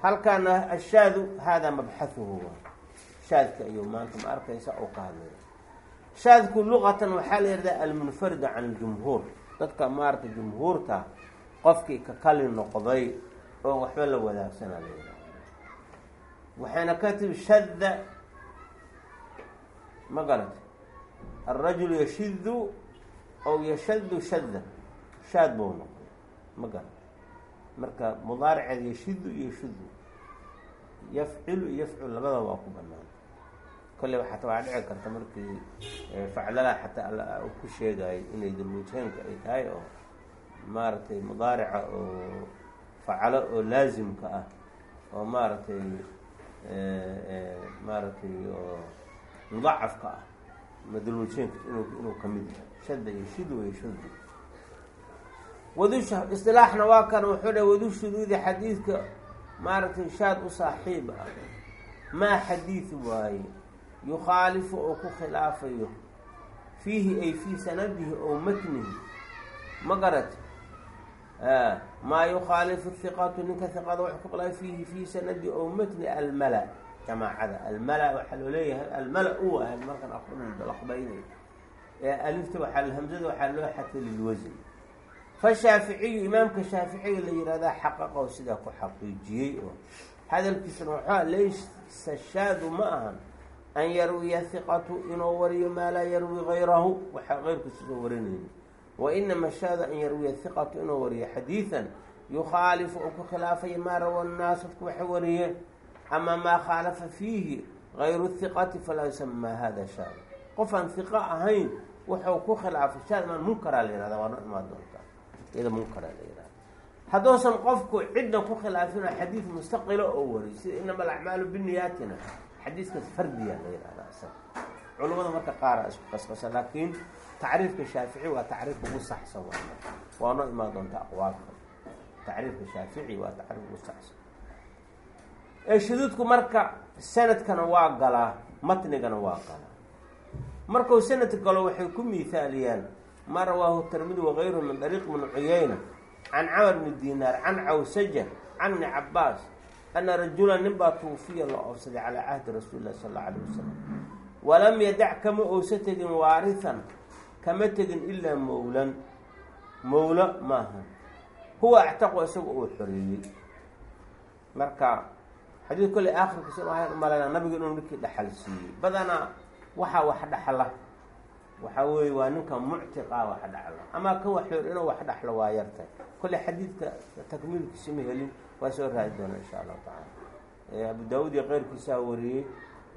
halkan الشhaad hada مبxثhu shaadka ayuu maanta ma arkaysa oo ka hadlaya shaadku luqatan waxaa la yihahda almunfarid can الجumhuur dadka maarata jumhuurta qofkii ka kali noqday oo waxba la wadaagsana waxayna ka timi shada ma garata الrajul yashidu aw yashadu shada shaad buu noqday. Ma garan marka mudaariceed yashidu iyo yashudu yafcilu iyo yafcul labada waa ku banaan. Kolley waxata waa dhici karta markii faclala xataa alla ku sheegayay inay dulwajheenka ay tahay oo maaragtay mudaarica oo facalo oo laazimka ah oo maaragtay maaragtay oo mudacafka ah madulwajheenka inuu inuu ka mid yahay. Shadda iyo shidu iyo shudi wadush isilaaxna waa kan wuxuu dha wadu shuduudi xadiidka maaragtay shaad u saaxiib ah. Maa xadiid waaye? Yukhaalifu oo ku khilaafayo. Fiihi ay fii sanadihi oo matnihi. Ma garati maa yukhaalifu hiqatu ninka hiqada wax ku khilaaf fiihi fii sanadi oo matni almala jamaacada almala waxaa loo leeyahay almala u ah markan aqbalaqbaynayo alifta waxaa hamzada waxaa loo xatay lilwasn fashaaficiyu imaamka shaaficiga la yihahdaa xaqaqo sidaa ku xaqiijiyey oo hadalkiisuna waxaa laysa shaadu ma ahan an yarwiya hiqatu inuu wariyo maa laa yarwi gayrahu waxaa keyrkiisa soo warinayni wa inama shaadu an yarwiya hiqatu inuu wariyo. Xadiidan yukhaalifu oo ku khilaafaya maa rawa nnaas dadku waxay wariyeen ama maa khaalafa fiihi gayru hiqati falaa yusamaa hada shaad. Qof aan hiqo ahayn wuxuu ku khilaafay shaad maan munkaraa la yihahda waa no imaan doontaa. Iyada munkaraa la yihahda hadduusan qofku cidna ku khilaafin xadiid mustaqilo oo wariy sida inama alacmaalu biniyaatina xadiiskaas fardiya la yihahda isaga marka qaara isku qasqasa laakiin tacriifka shaafici waa tacriifka ugu saxsan waa imaan doonta aqwaalka tacriifka shaafici waa tacriif ugu saxsan. Ee shuduudku marka sanadkana waa galaa matnigana waa galaa. Markuu sanad galo waxay ku miithaaliyaan ma rawaahu tirmidi wagayruhu min dariiq bni cuyeyna can camar bni dinaar can cawsaja can bni cabaas ana rajulan nin baa tuufiya la oofsaday calaa cahdi rasuuli illahi sal alla alayh wasalam walam yadac kama ousa tegin waarihan kama tegin ilaa mowlan mowlo maaha. Huwa actaqu isaga uu xoreeyey. Marka xadiid kolley aakhirkiisa waxaan umalayna nabiga inuu ninkii dhaxal siiyey. Badanaa waxaa wax dhaxla. Waxaa weeye waa ninka muctiqa wax dhaxla. Amaa kan waxyoor inuu wax dhaxlo waa yartay. Kolley xadiidka takmiilkiisa ma helin waa soo raadi doona insha allahu tacaala. Abu daawud iyo keyrkiisaa wariyey.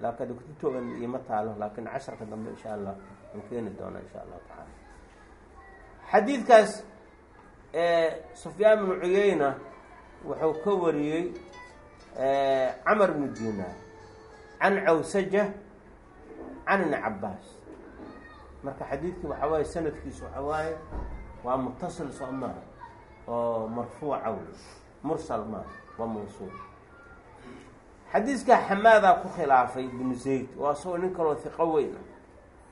Laakiin kutubtoodan ioma taalo laakiin casharka dambe insha allah an keeni doona insha allahu tacaala. Xadiidkaas sufyaan bnu cuyeyna wuxuu ka wariyey camar bnu dinaar can cawsaja can ibni cabaas marka xadiidkii waxaa waaye sanadkiisu waxaa waaye waa mutasil soo maha oo marfuuca wey mursal maaha waa mawsuul. Xadiiskaa xamaadaa ku khilaafay ibnu zayd oo asagoo nin kaloo hiqo weyn ah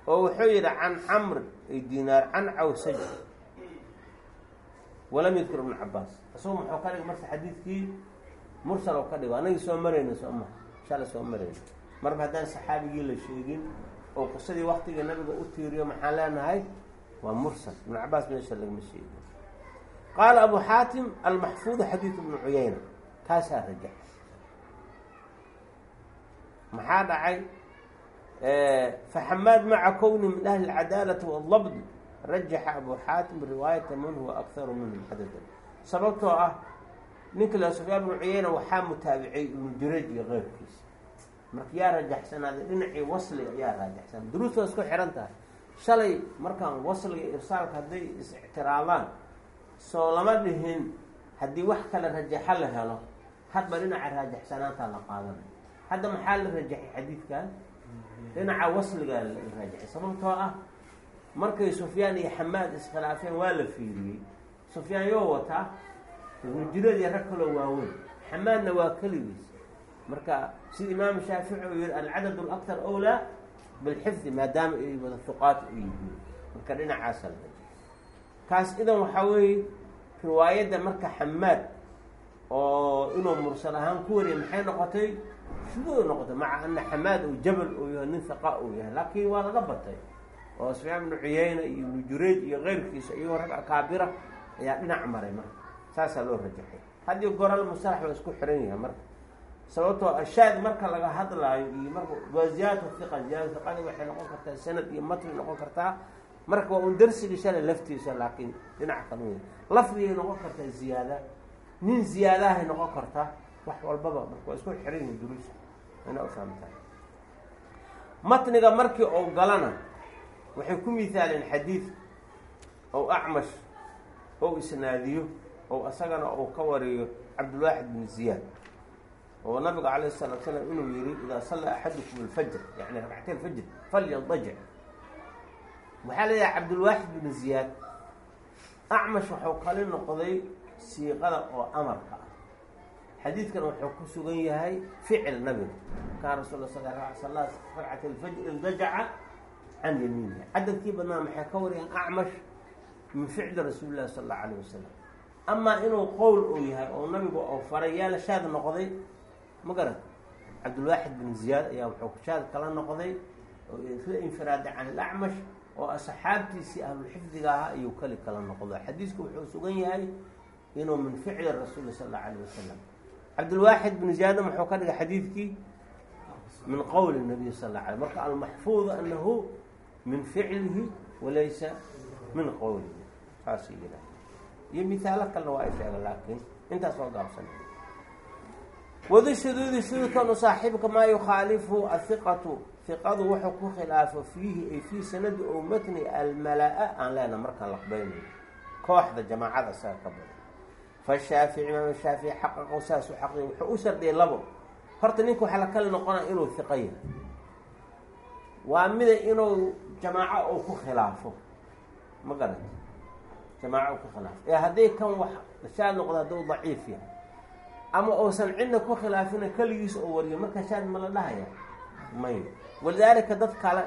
oo wuxuu yidhi can camr dinaar can cawsaja walam yadkur ibnu cabaas isagoo muxuu ka dhigay marka xadiidkii mursal oo ka dhigo anagii soo marayna soo maha inshaalla soo marayna. Marba haddaan saxaabigii la sheegin oo qisadii waktiga nabiga u tiiriyo maxaan leenahay? Waa mursal. Ibnu cabaas meesha lagama sheegin. Qaala abu xaatim almaxfuudu xadiidu ibnu cuyeyna kaasaa rajax maxaa dhacay faxamaad maca kowni min ahli اlcadaalati wاlabdi rajaxa abu xaatim riwaayata man huwa akharu minhum xadadan sababtoo ah ninka la sufyaan ibnu cuyeyna waxaa mutaabicay ibnu jurayj iyo keyrkiisa marka yaa rajaxsanaaday dhinacii wasliga ayaa raajaxsanaa duruusta waa isku xihan tahay shalay markaan wasliga irsaalka hadday is-ictiraadaan soo lama dhihin haddii wax kale rajaxo la helo hadba dhinaca raajaxsanaantaa la qaadanay hadda maxaa la rajaxay xadiidkan dhinaca wasligaa la raajaxay sababtoo ah markay sufyaan iyo xamaad iskhilaafeen waa la fiiriyey. Sufyaan yoo wataa ibnujurad iyo rag kaloo waaweyn. Xamaadna waa keligiis. Marka sida imaamu shaafici uu yihi alcadad alaktar awlaa bilxifdi maadaama ay wada huqaat u yihiin. Marka dhinacaasa la kaas idan waxaa weeye riwaayadda marka xamaad oo inuu mursal ahaan ku wariyay maxay noqotay shuduud noqotay maca ana xamaad uu jabal uu yahay nin haqa uu yahay laakiin waa laga batay. Oo sufyaan ibnu cuyeyna iyo ibnu jurayj iyo keyrkiisa iyagoo rag akaabira ayaa dhinac maray marka. Saasaa loo rajaxay. Haddii goral musalax waa isku xiran yahay marka. Sababtoo ashaad marka laga hadlaayo iyo marka waa ziyaadatu hiqa ziyaadatu hiqadi waxay noqon kartaa sanad iyo matni noqon kartaa. Marka waa un darsigii shalay laftiisa laakiin dhinac wey lafdigay noqon kartaa ziyaada. Nin ziyaadahay noqon kartaa wax walbaba marka waa isku xiran yihiin duruusa ina ufahamtahay matniga markii ou galana waxay ku mihaaleen xadiid ou acmash ou isnaadiyo ou isagana ou ka wariyo cabdulwaaxid bin ziyaad oo nabiga calayh salatu salaam inuu yihi idaa sallaa axadukum alfajr yani ragcatay alfajr falyadajic waxaa leeyahay cabdulwaaxid bin ziyaad acmash waxuu kali noqday siiqada oo amarka ah xadiidkan wuxuu ku sugan yahay ficil nabiga. Kaan rasul sal sala ragcat alfajr ildajaca can yamiinihi. Cadadkii badnaa maxay ka wariyaan acmash min ficli rasuuli llahi sala alayh wasalam amaa inuu qowl uu yahay oo nabigu oo faray yaa la shaad noqday ma garan cabdulwaaxid bin ziyaad ayaa wuxuu shaad kala noqday oo la infiraaday can ilacmash oo asxaabtiisii ahlulxifdiga ahaa ayuu kali kala noqdo xadiisku wuxuu sugan yahay inuu min ficli rasuuli sal allau alayh wasalam cabdulwaaxid bin ziyaadna muxuu ka dhigay xadiidkii min qowli nabiy sal la alay marka almaxfuud anahu min ficlihi walaysa min qowlihi saas yidhaah iyo mihaalo kalena waa ay laakiin intaas oo gaabsan. Wadu shuduudi shuduudkanu saaxiibka maa yukhaalifu ahiqatu hiqadu wuxuu ku khilaafo fiihi ay fii sanadi ou matni almala-a aan leena markaan laqbaynayo kooxda jamaacada saga ka badan fashaafici imaam shaafici xaqaqo saas u xaqiy wuxuu u shardiyay labo horta ninka waxaa la kala noqonaya inuu hiqa yahay waa mida inuu jamaaco ou ku khilaafo ma garanta jamaaco u ku khilaafo ee hadday kan wax shaad noqdo hadduu daciif yahay ama uusan cidna ku khilaafina keligiis oo wariyo marka shaad ma la dhahaya may walidaalika dad kale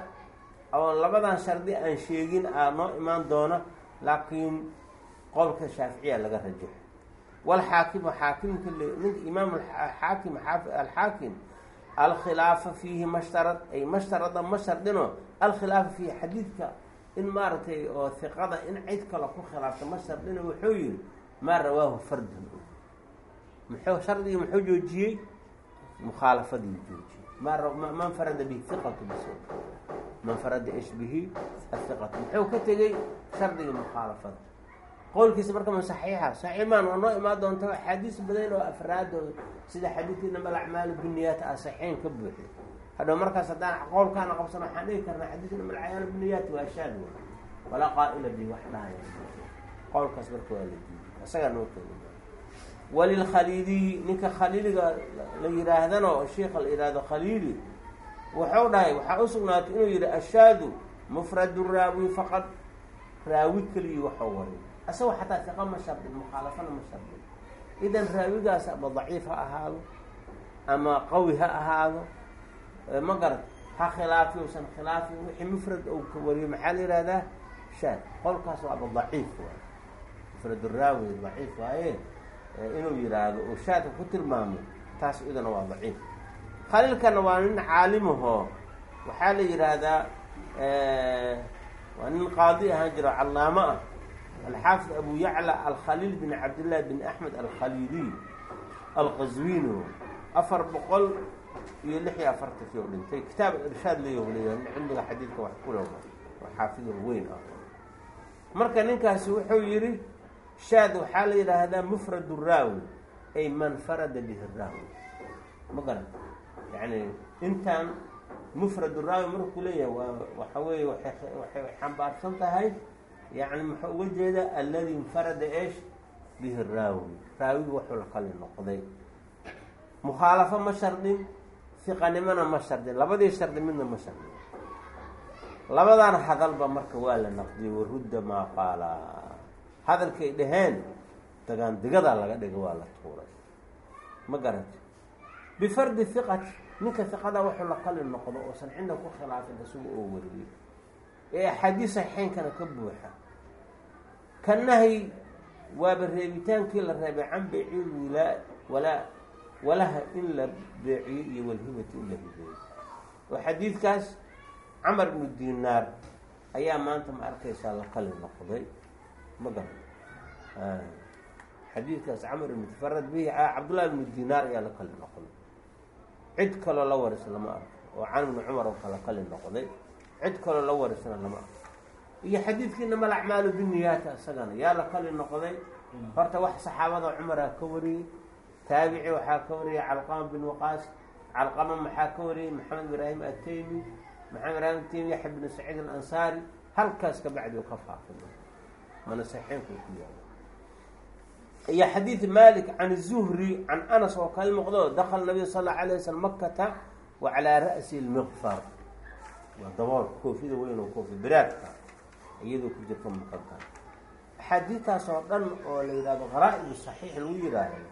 oo labadan shardi aan sheegin aa noo imaan doona laakiin qolka shaaficiya laga rajaxo walxaakimu xaakimka ninka imaam xaakim alxaakim alkhilaafa fiihi mashtarad ay mashtarada ma shardino alkhilaafa fiihi xadiidka in maaragtay oo hiqada in cid kale ku khilaafta ma shardino wuxuu yihi maa rawaahu fardun muxuu shardigii muxuu joojiyey mukhaalafadii joojiyey man farada bihi iqatu bis man farada ish bihi ahiqatu muxuu ka tegey shardigii mukhaalafada qowlkiisa marka ma saxiixa saxiimaan waa noo imaan doonta axaadiis badan oo afraadooda sida xadiidkii inama alacmaalu biniyaat a saxiin ka buuxda hadhow markaas haddaan qowlkaana qabsano waxaan dhigi karnaa xadiis inama alacmaalu biniyaat waa shaad wey walaa qaa'ila bi wax dhahaya qowlkaas marka waa la diiday. Isagaa noo keeni walilkhaliiliyi ninka khaliiliga la yihaahdana oo sheika la yihahdo khaliili wuxuu dhahay waxaa u inuu yihi ashaadu mufradu raawi faqad. Raawi keligii waxuu wariy asagoo xataa fiqa ma shardin mukhaalafana ma shardin idan raawigaas ama daciif ha ahaado ama qawi ha ahaado ma garat ha khilaafi usan khilaafin wixii mufrad ou ka wariyo maxaa la yihahdaa shaad. Qolkaas waaba daciif waay mufrad raawi daciif waaye. Inuu yihaahdo oo shaadka ku tilmaamo taas idana waa daciif. Khaliilkana waa nin caalimahoo waxaa la yidhaahdaa waa nin qaadi ahaan jiro callaamo ah alxaafid abu yacla alkhaliil bin cabdillahi bin axmed alkhaliiliy alqaswino afar boqol iyo lix iyo afartankii oo dhintay kitaab irshaad leeyahu leeyahay cilmiga xadiidka wax ku lewa oo xaafid weyn ah marka ninkaasi wuxuu yihi shaad waxaa la yidhaahdaa mufrad raawi ay man farada bihi raawi ma garan yani intaan mufrad raawi markuu leeyahay waa waxa weeye waxay xambaarsan tahay yani muxuu uga jeeda aladi infarada esh bihi raawi. Raawiga wuxuu la kali noqday. Mukhaalafo ma shardin fiqanimona ma shardin labadii shardi midna ma shardin labadan hadalba marka waa la naqdiyey warudda maa qaala. Hadalkay dhaheen dagaan digadaa laga dhiga waa la tuuray. Ma garanta bifardi hiqati ninka hiqadaa wuxuu la qali noqdo oosan cidna ku khilaafin isagu oo wariyey. Ee axaadiis saxiixeynkana ka buuxa ka nahyi waaba reebitaankii la reebay can wilaa walaa walaha in la beeciyo iyo walhibati in la hibeeyo oo xadiidkaas camar ibnu dinaar ayaa maanta ma arkaysaa la qali noqday. Ma garan. Xadiidkaas camar ibnu tafarad bihi cabdullahi ibnu dinaar ayaa la kali noqday. Cid kaloo la warisa lama arko oo can ibni cumar oo kala kali noqday. Cid kaloo la warisana lama arko iyo xadiidkiina mal acmaalu biniyaata isagana yaa la kali noqday. Horta wax saxaabada cumaraa ka wariyey taabici waxaa ka wariyey calqama bin waqaas calqama maxaa ka wariyey? Maxamed ibraahim ataymi maxamed raamtiin yaxya bn saciid alansaari halkaas ka bacdi ka faafina mana saxiixeynku ku yaalo iyo xadiid malik can zuhri can anas oo kala muuqdo dakala nabiy sal alla alay waslm makata wa calaa ra'si lmiqfar waa daboolka koofida weyn oo koofi biraadka iyadoo ku jirta muqada axaadiidtaas oo dhan oo la yidhahdo qaraa-ibu saxiix lagu yidhaahdo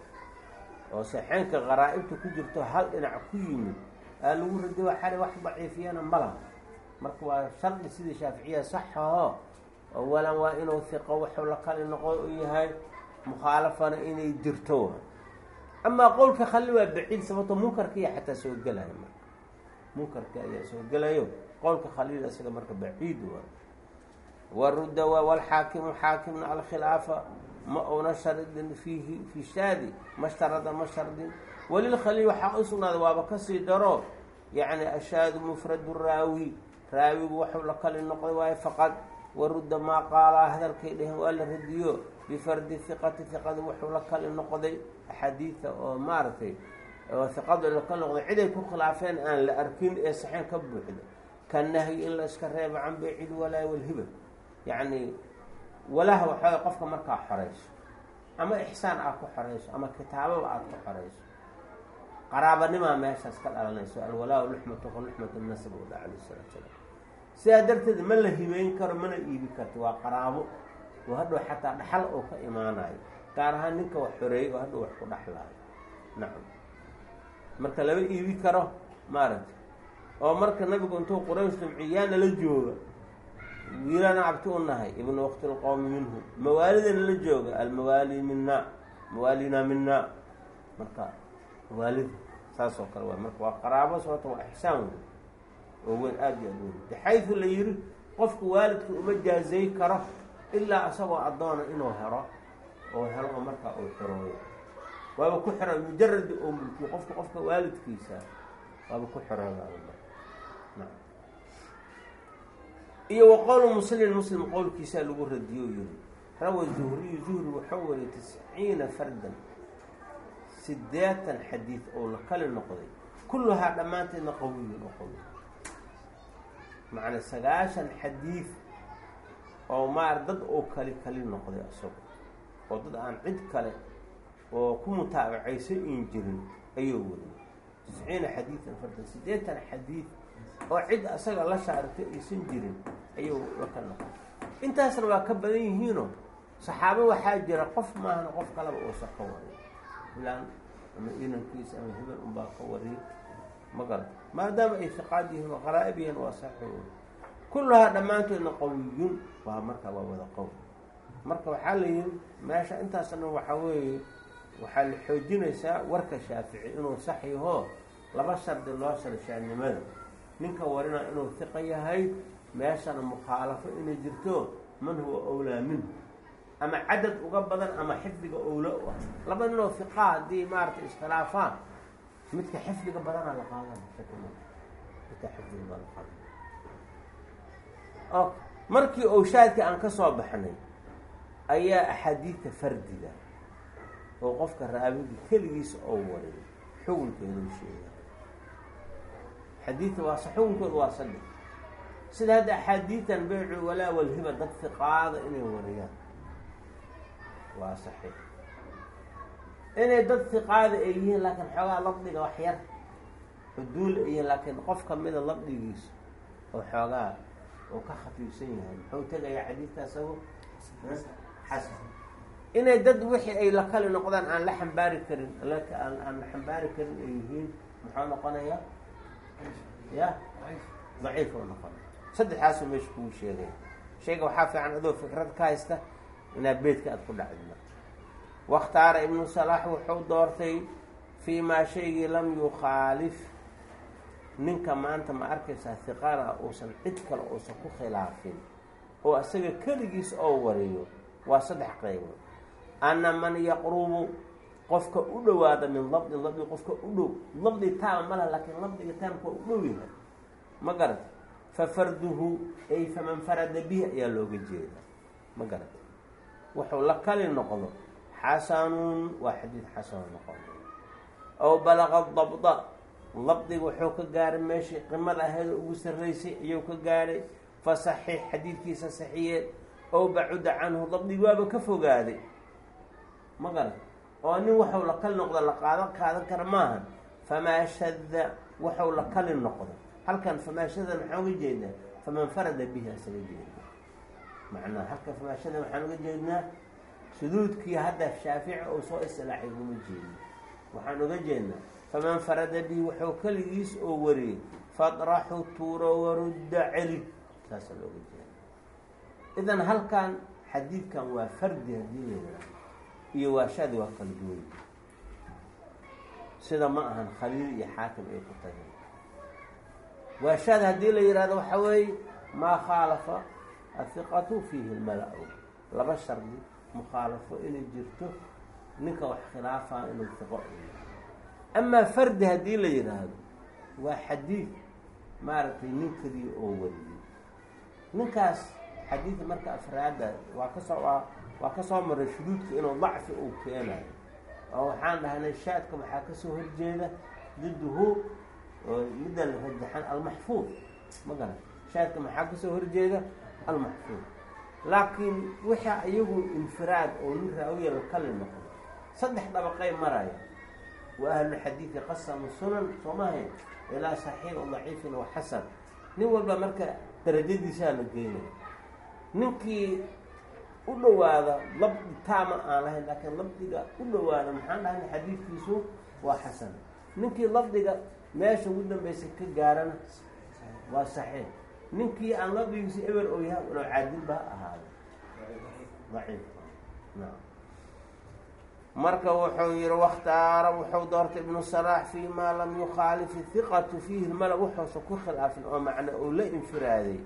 oo saxeenka qaraa-ibta ku jirto hal dhinac ku yimid aa lagu radi waxaa wax daciifiyana mala marka waa shardi sidii shaaficiya saxaho awalan waa inuu hiqo waxuu la kali noqo u yahay mukhaalafana inay jirto amaa qowlka khali waa baciid sababto munkarkiiya xataa soo gelaya marka. Munkarka ayaa soo gelayo qowlka khaliil isaga marka baciid waa warudda walxaakimu xaakimna alkhilaafa ma una sharidin fiihi fi shaadi ma shtarada ma shardin. Walilkhaliil waxaa u sugnaaday waaba ka sii daro yacni ashaadu mufradu raawi raawigu waxuu la kali noqday waayo faqad warudda maa qaalaa hadalkay dheheen waa la radiyo bifardi hiqati hiqada wuxuu la kali noqday axaadiida oo maaragtay oo hiqadu la kali noqday ciday ku khilaafeen aan la arkin ee saxeen ka buuxda. Ka in la iska reebo can beycil walaa walhiba yacni walaha waxaa qofka markaa xoreyso ama ixsaan aad ku xoreyso ama kitaababa aada ku xoreyso. Qaraabanimaa meeshaas ka dhalanayso alwalaa luxmatu ka luxmatu nasab u dha alayh salatu salaam. Sidaa darteed ma la hibeyn karo mana iibi karto waa qaraabo. Oo hadhow xataa dhaxal oo ka imaanayo gaar ahaan ninka wax xoreeyey oo hadhow wax ku dhaxlaayo. Nacam. Marka lama iibi karo maaragtay. Oo marka nabigu intuu quraysh dumciyaana la jooga wiilana cabti u nahay ibnu wakti lqowmi minhu. Mawaalidana la jooga almawaali mina mawaalina mina marka mawaalida saas oo kale waa marka waa qaraabo sababto waa ixsaan wey oo weyn aada iyo aad weyn. Baxaydu la yiri qofku waalidka uma jaazay karo ilaa isagoo addoona inuu helo oo helo oo markaa uu xirooyo. Waaba ku xiro mujaradi oo mulkiyo qofka qofka waalidkiisa waaba ku xiroodaaba na iyo wa muslim muslim qowlkiisaa lagu radiyo yiri. Rawa zuhriyu zuhri wuxuu wariyay tisciina fardan. Sideetan xadiid oo la kali noqday. Kulluhaa dhammaanteedna qawiyun oo qawiy macnaa sagaashan xadiid oo maar dad oo kali kali noqday isago oo dad aan cid kale oo ku mutaabacaysa in jirin ayuu wariyay tisciina xadiidan fardan. Sideetan xadiid oo cid asaga la shaartay aysan jirin ayuu la kali noqday intaasna waa ka badan yihiinoo saxaabo waxaa jira qof maahana qof kaleba uusan ka wariyo ilaan ama inankiisa ama hebel unbaa ka wariyo ma garata maadaama ay hiqaad yihiin oo qaraa-ib yihiin waa saxi kulluhaa dhammaantoodna qawiyun waa marka waa wada qowl marka waxaa la yihi meesha intaasna waxaa weeye waxaa la xoojinaysaa warka shaafici inuu sax yaho laba shardi loo sharshaanimada ninka warina inuu hiqa yahay meeshana mukhaalafo inay jirto man huwa owlaa minhu. Ama cadad uga badan ama xifdiga owla u ah. Laba ninoo hiqa haddii maaragtay iskhilaafaan midka xifdiga badana la qaadana midka xifdiga badan o markii owshaadkii aan ka soo baxnay ayaa axaadiidta fardiga oo qofka raabigi keligiisa oo wariyo xukunkeedu sheega xadiidta waa xukunkooda waa saddex sida hadda axaadiitan beycu walaa walhiba dad hiqaada inay wariyaan. Waa saxiix inay dad hiqaada ay yihiin laakiin xoogaa labdiga wax yar xuduul ay yihiin laakiin qof kamida labdigiisa oo xoogaa oo ka khafiifsan yahay. Muxuu tegayaa xadiidka isagu xasan. Inay dad wixii ay la kali noqdaan aan la xambaari karin aan xambaari karin ay yihiin muxuu noqonayaa ya? Daciif oo noqonaya saddexaasuu meesha kugu sheegay. Shayga waxaa fiican adoo fikrad ka haysta inaad beedka aada ku marka wakhtaara ibnu salaax wuxuu doortay fii maa shaygii lam yukhaalif ninka maanta ma arkaysaa hiqana uusan cid kale uusan ku khilaafin. Oo isaga keligiis oo wariyo waa saddex qaybood. Anna man yaqrubu qofka u dhowaada min labdin labdi qofka u dhow labdi taama mala laakiin labdiga taamka waa u dhow yahay ma garata fa farduhu ay faman farada bihi ayaa looga jeeda. Ma garata wuxuu la kali noqdo xasanun waa xadiid xasano noqon. Ow balaqa dabda labdiga wuxuu ka gaaray meeshii qimada ahayd ugu sarraysay ayuu ka gaaray. Fa saxiix xadiidkiisa saxiyeed ow bacuda canhu labdigi waaba ka fogaaday. Ma garan oo nin waxau la kali noqdo la qaadan qaadan kara maaha famaa shada waxau la kali noqdo. Halkan famaa shada maxaan uga jeednaa faman farada bihi asaga jeeda macnaha halkan famaa shada uga jeednaa shuduudkii hadda shaafici uu soo isilaaxay ugama jeedin. Waxaan uga jeednaa faman farada bihi waxuu keligiis oo wariyey fadraxu tuuro warudda celi saasa looga jeeda idan halkan xadiidkan waa fardi haddii layidhaha iyo waashadi waa kala duway sida ma ahan khaliil iyo xaakim ay ku tageen. Waashad haddii la yihahdo waxa weeye maa khaalafa athiqatu fiihi lmala-u laba shardi mukhaalafo inay jirto ninka wax khilaafaa inuu hiqo amaa fardi haddii la yidhaahdo waa xadiid maaragtay nin keliya oo wariyey ninkaas xadiida marka afraada waa ka soo waa waa ka soo maray shuduudka inuu dacfi uu keenayo. Oo waxaan dhahnay shaadka waxaa ka soo horjeeda diduhu midda la rajaxan almaxfuud. Ma garan. Shaadka maxaa ka soo horjeeda? Almaxfuud. Laakiin wixii iyagu infiraad oo nin raawiya la kali noqdo saddex dabaqay maraya. Wa ahlulxadiidi qasamu sunan soomahayn ilaa saxiix o daciifin wa xasan. Nin walba marka darajadiisaa la geynaya ninkii u dhawaada labdi taama aan lahayn laakiin labdiga u dhawaada maxaan dhahay xadiidkiisu waa xasan. Ninkii labdiga meesha ugu dambeysay ka gaarana waa saxiix. Ninkii aan labdigiisa eber oo yahay walow caadilba ha ahaado. Daciif. Marka wuxuu yihi wakhtaara wuxuu doortay ibnu salaax fii maa lam yukhaalif hiqatu fiihi lmala wuxuusa ku khilaafin oo macna uu la infiraaday.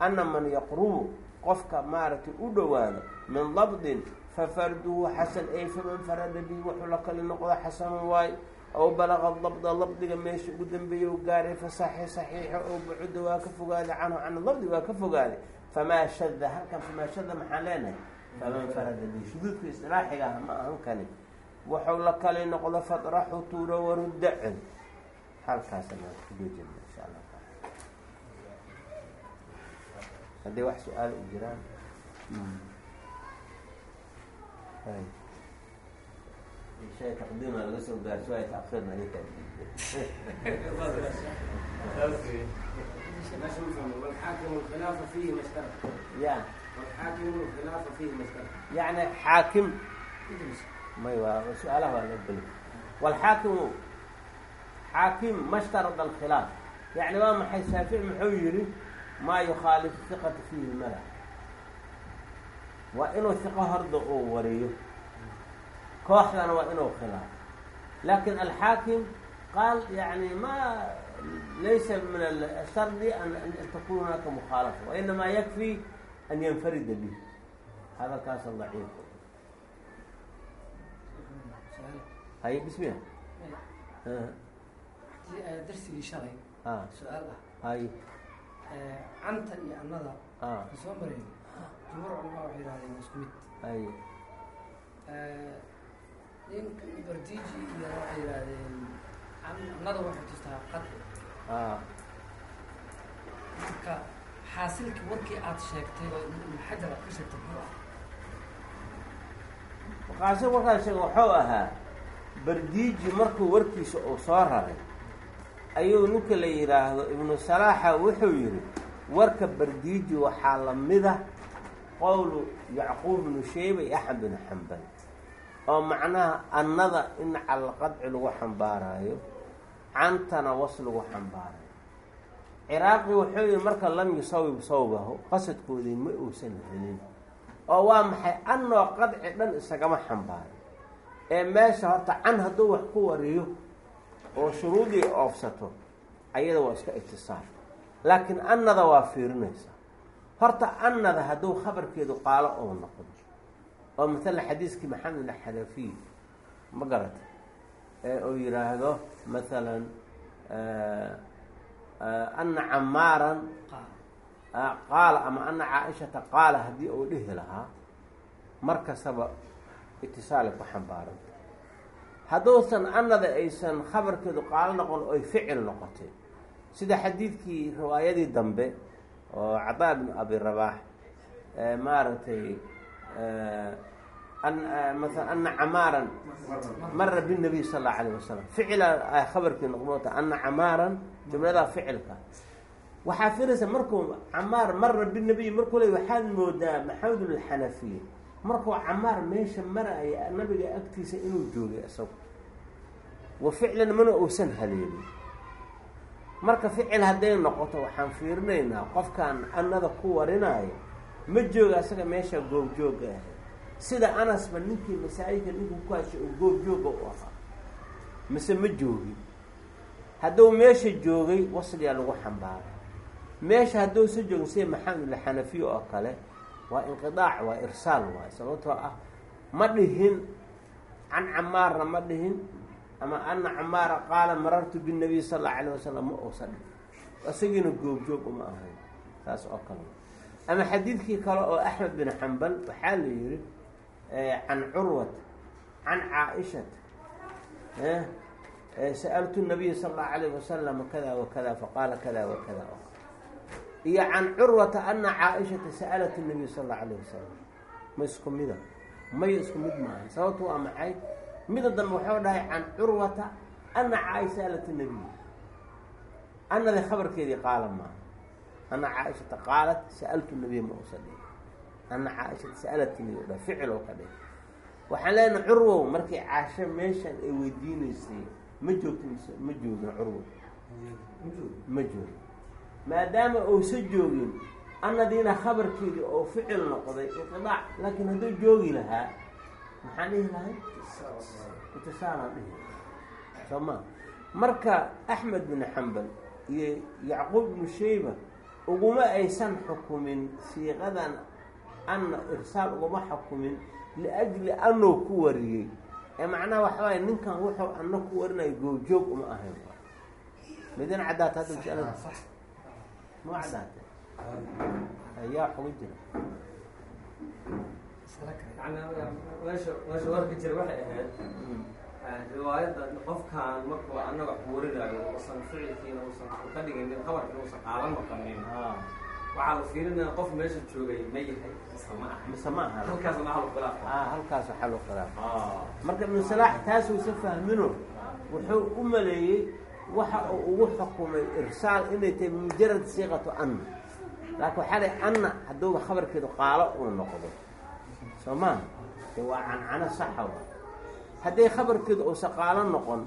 Ana man yaqrubu qofka maaragtay u dhowaado min dabdin fafarduhu xasan ay faman farada bihi wuxuu la kali noqdo xasanun waayo aw balaqa dabda labdiga meesha ugu dambeeya u gaaray fasaxi saxiixa oo bacuda waa ka fogaaday canhu can dabdi waa ka fogaaday famaa shada halkan famaa shada maxaan leenahay? Faman farada bihi shuduudka isilaaxiga ah ma ahan kani. Wuxuu la kali noqdo fadraxu tuuro warudda cel halkaasna kujojina insha allah haddii wax su-aal u jiraan shay taqdiima laga soo gaarso ay taakirna ninka والحاكم الخلاف فيه ما اشترط ya والحاكم الخلاف فيه ما اشترط yani xaakim may waa su-aalaha waa la geli walxaakimu xaakim ma shtarada alkhilaaf yani waa maxay shaafici muxuu yihi maa yukhaalifu hiqata fiihi mala waa inuu hiqo horda uu wariyo kooxdana waa inuu khilaafo laakiin alxaakim qaal yani ma laysa min ashardi an takuna hunaka mukhaalafa wainama yakfi an yanfarida bih hadalkaasa daciif. Hay bismiya darsigii shalay a su'aal ah. Hay canta iyo annada a ka soo marayn jumhuur culamaa waxay yihahdeen waa isku mid. Ninka bardiji iyo waxay yihahdeen annada waxay tustaa qad. A marka xaasilkii warkii aada sheegtay oo ibn xajar aad ka sheegtay muxuu ah maqaasi warkaan sheega wuxuu ahaa bardiiji markuu warkiisa uu soo raray ayuu ninka la yidhaahdo ibnu salaaxa wuxuu yihi warka bardiiji waxaa lamida qowlu yacquub bnu shayba iyo axmed binu xambal oo macnaha annada in calaqadci lagu xambaaraayo cantana was lagu xambaarayo ciraaqi wuxuu yihi marka lam yusawib sawbahu qasadkoodii ma uusan helin oo waa maxay annoo qadci dhan isagama xambaarin ee meesha horta can hadduu wax ku wariyo oo shuruudii oofsato ayada waa iska itisaal laakiin annada waa fiirinaysaa horta annada hadduu khabarkeedu qaalo ou noqdo oo matala xadiiskii maxamed axanafiy ma garata uu yidhaahdo mathalan ana camaaran qaal qaala ama ana caaishata qaala haddii uu dhihi lahaa mar kastaba itisaalay ku xambaaranta hadduusan anada aysan khabarkeedu qaalo noqon oy ficil noqotay. Sida xadiidkii riwaayadii dambe oo cadaa bnu abi rabaax maaragtay maala ana camaaran mara binabiy sal allau alayh wasalam ficila khabarkii noqmota ana camaaran jumladaa ficilka. Waxaa filaysa markuu camaar mara binabiy markuu le waxaad moodaa maxamed alxanafiya markuu camaar meesha maraya nabiga agtiisa inuu joogay isagu. Wa ficlan mana uusan haleelin. Marka ficil hadday noqoto waxaan fiirinaynaa qofkaan anada ku warinaayo ma jooga asaga meesha goobjooga ahay. Sida anasba ninkii masaajidka ninkuu ku hashay oo goobjooga u ahaa. Mise ma joogin hadduu meesha joogay wasliyaa lagu xambaaray. Meesha hadduusa joogin sida maxamed alxanafiya oo kale waa inqidaac waa irsaal waay sababtoo ah ma dhihin can camaarna ma dhihin ama ana camaara qaala marartu binabiy sal allau alayh wasalam ma uusa dhihin isagiina goobjoog uma ahayn saas oo kale. Ama xadiidkii kale oo axmed bin xambal waxaa la yihi can curwat can caaishat sa'altu nabiya sal allahu alayh wasalam kada wakada faqaala kada wakada iyo can curwata ana caaishata sa'alat nabiy sal allau alayh wasalam ma isku mida may isku mid maaha sababtu waa maxay? Mida dambe waxau dhahay can curwata ana caaisha sa'alat nabiy anada khabarkeedii qaala maaha. Ana caaishata qaalat sa'altu nabiya ma usa dhihi ana caaishata sa'alat nabiy dha ficil oo ka dhih waxaan leenahay curwow markii caasho meeshan ay weydiinaysay ma joogto ma joogin curwow. Ma joogin maadaama uusa joogin anadiina khabarkeedii oo ficil noqday inqidaac laakiin hadduu joogi lahaa maxaan dhihi lahay itisaalaan dhihi ma marka axmed bin xambal iyo yacquub ibnu shayba uguma aysan xukumin siiqadan anna irsaal uguma xukumin liajli anuu ku wariyey. Ee macnaha waxa waaya ninkan wuxuu ana ku warinayo goobjoog uma ahayn. Midin caddaata hadda ma caddaate ayaa xuga jira meesha warka jira waxay ahayd riwaayadda qofkaan markuu annaga wax warinayo uusan ficilkiina uusan ka dhiginin qabarkiina uusan qaalan maqanin waxaa la fiirinaya qof meesha joogay ma yahay mise ma aha mise ma aha halkaas maxaa khilaaf ah. Halkaas loo khilaaf marka ibnu salaax taasuusa fahmino wuxuu u maleeyey waxa uu ugu xukumay irsaal inay tahay mujarad siiqatu anna laakiin waxaa lay anna hadduuba khabarkeedu qaalo uu noqdo. Soo maa de waa cancano saxa hadday khabarkeedu uusa qaalo noqon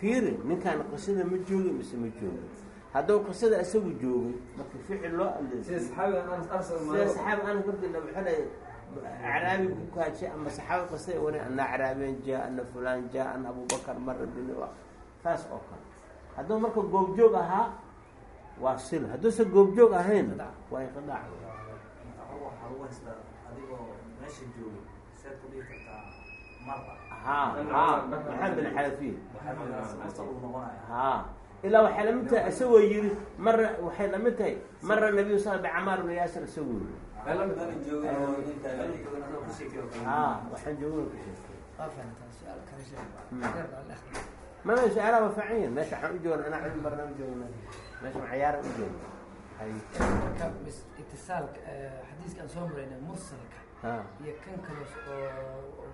fiiri ninkaan qisada ma joogi mise ma joogi. Hadduu qisada isagu joogay marka ficil loo saxaabiga anas arsal sida saxaabi ana korkeeda waxaa lay acraabi ku kaajay ama saxaabi qisada wani ana acraabiyan jaa ana fulaan jaa ana abubakar mara bin taas oo kale hadduu marka goobjoog ahaa waa sil. Hadduusan goobjoog ahayn waa inqidaac jooga maxamed bin ilaa waxay la mid tahay isagoo yiri mara waxay la mid tahay mara nabiyu sal bicamaar bn yaasir isagoo yiri haa waxaan joogna mama su'aalaha waa meesha waxaan u joogna anaa cilmi barna u joogna. Meesha macayaara u joogna. Marka itisaalka eh, xadiiska aan soo maraynay mursalka. Iyo kan kale oo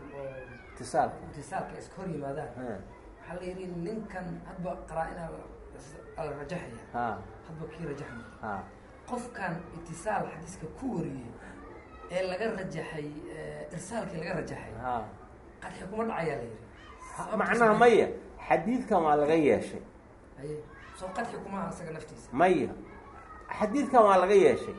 itisaalka. itisaalka iska hor yimaadaan. Waxaa la yidhi ninkan hadba qaraa-ina la rajaxaya. Ha. Hadba kii rajaxmaya ha. Qofkan itisaal xadiiska ku wariyey ee laga rajaxay eh, irsaalkii laga rajaxay qadxi kuma dhacayaa la yidhi. Ha- macnaha maya xadiidkan waa laga yeeshay. Maya xadiidkan waa laga yeeshay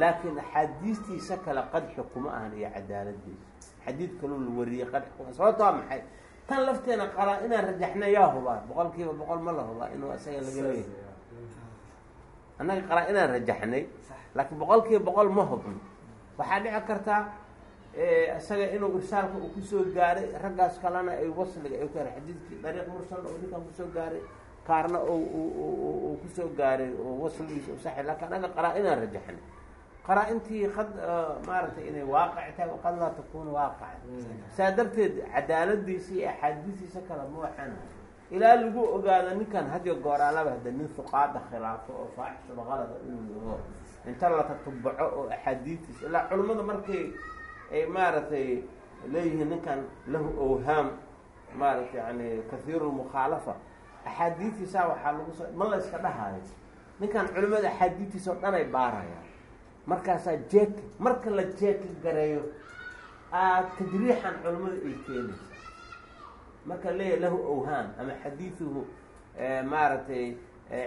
laakiin axaadiistiisa kale qadxi kuma ahan iyo cadaaladiisa xadiid kaloo la wariyey qadxi sababto waa maxay? Tan lafteena qaraa inaan rajaxna yaa hubaa boqol kiiba boqol ma la hubaa inuu isaga laga leeyahay. Annaga qaraa inaan rajaxnay laakiin boqol kiiba boqol ma hubin waxaa dhici kartaa isaga inuu irsaalka uu ku soo gaaray raggaas kalena ay wasliga ay hera xadiidkii. Dariiq mursal oo ninkan ku soo gaaray kaarna uu ku soo gaaray oo wasligiisa u saxay. Laakiin annaga qaraa inaan rajaxnay. Qaraa-intii qad maaragtay inay waaqic tahay waqad laa takunu waaqica saa darteed cadaaladiisa iyo axaadiisiisa kala mooxan. Ilaa lagu ogaado ninkan hadiyo gooraalaba hadda nin huqaada khilaafo oo faaxishul qalada inuu yaho inta la tatubaco oo axaadiistiisa ilaa culimmada markay ay maaragtay leeyihiin ninkan lahu owhaam maaragtay yani kathiiru lmukhaalafa axaadiistiisa waxaa lagu soo ma la iska dhahaayo ninkan culimmada axaadiistiisa oo dhan ay baarayaan. Markaasaa jeeki marka la jeeki gareeyo aad tajriixan culimmada ay keenaysa marka leeyahy lahu owhaam ama xadiiduhu maaragtay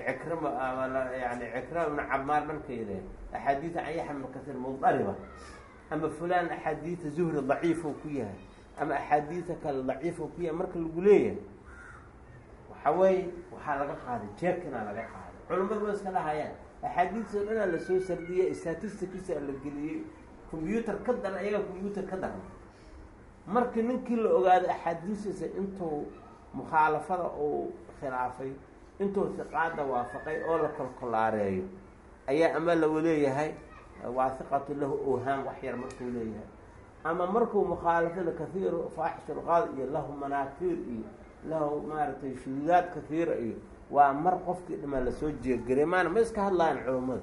cikrima yani cikrima ibna camaar markayda axaadiida can yaxya ibna kasiir mudariba ama fulaan axaadiida zuhri daciifou ku yahay ama axaadiida kale daciifou ku yahay marka lagu leeyahay waxa weeye waxaa laga qaaday jeekinaa laga qaaday. Culimmadu ma iska dhahayaan. Axaadiidso dhanaa la soo sardiyey statisticisa la geliyey combyuutar ka daran ayaga combyuutar ka daran. Markii ninkii la ogaado axaadiistiisa intuu mukhaalafada uu khilaafay intuu hiqaada waafaqay oo la kolkolaareeyo ayaa ama lagu leeyahay waahiqatu lahu owhaam wax yar markuu leeyahay. Ama markuu mukhaalafada kathiiru faaxishulqaad iyo lahu manaakiir iyo lahu maaragtay shuhuudaad kathiira iyo waa mar qofkii dhima la soo jeergelay maana ma iska hadlayan culummada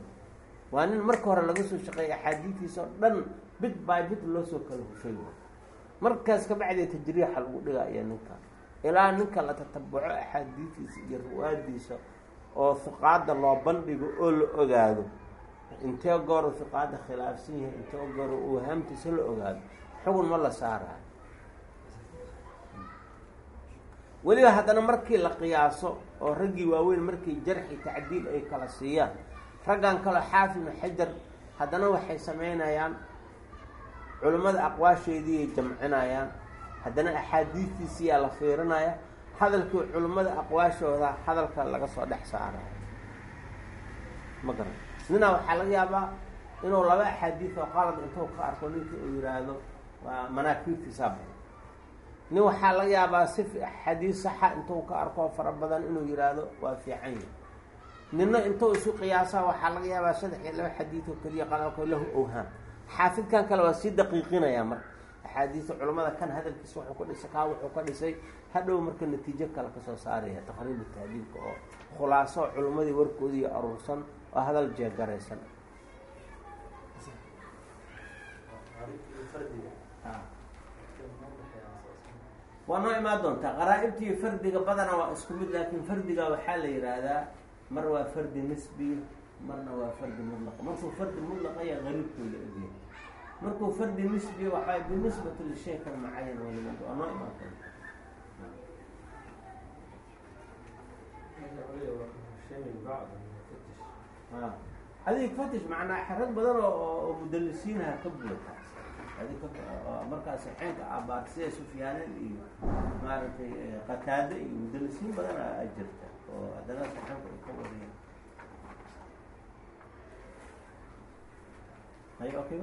waa nin marka hore laga soo shaqeeyay axaadiistiisa oo dhan bid by bid loo soo kala hushay markaas kabacdee tajriixa lagu dhigaya ninka. Ilaa ninka la tatabuco axaadiistiisa iyo riwaadiisa oo hiqaada loo bandhigo oo la ogaado intee gooro hiqaada khilaafsan yahay? Intee gooro uhaamtiisa la ogaado? Xugun ma la saarayo. Weliba haddana markii la qiyaaso oo raggii waaweyn markii jarxi tacdiil ay kala siiyaan raggan kaloo xaafid ibnu xajar haddana waxay sameynayaan culimmada aqwaasheediiay jamcinayaan haddana axaadiistiisiyaa la fiirinaya hadalkii culimmada aqwaashooda hadalka laga soo dhex saaraya ma garan ninaa waxaa laga yaabaa inuu laba axaadiis oo qalad intuu ka arko ninkii uu yihaahdo waa manaakiibtiisaa badan. Nin waxaa laga yaabaa si xadiis saxa intuu ka arko fara badan inuu yihaahdo waa fiican yahi ninna intuu isu qiyaasa waxaa laga yaabaa saddex iyo laba xadiid oo keliya qalalko lahu owhaam xaafidkan kale waa sii daqiiqinayaa marka. Axaadiista culamada kan hadalkiisa wuxuu ka dhisay kaa wuxuu ka dhisay hadhow marka natiijo kale ka soo saaraya taqriibu tahdiibka oo khulaaso culimmadii warkoodii aruursan oo hadal jeegaraysan waa noo imaan doontaa qaraa-ibtii fardiga badana waa isku mid laakiin fardiga waxaa la yidhaahdaa mar waa fardi nisbiya marna waa fardi mudlaqa markuu fardi mudlaqa ya qariibkuu la egyahay markuu fardi nisbiya waxaa binisbati lishay kan waliman waa noo imaan doonta adig fatish macnaa rag badan oo mudalisiinaha ka buuxa adi markaa saxeenka abaar sida sufyaanen iyo maaragtay qataade iyo mudalisiin badan a jirta. Oo haddana okay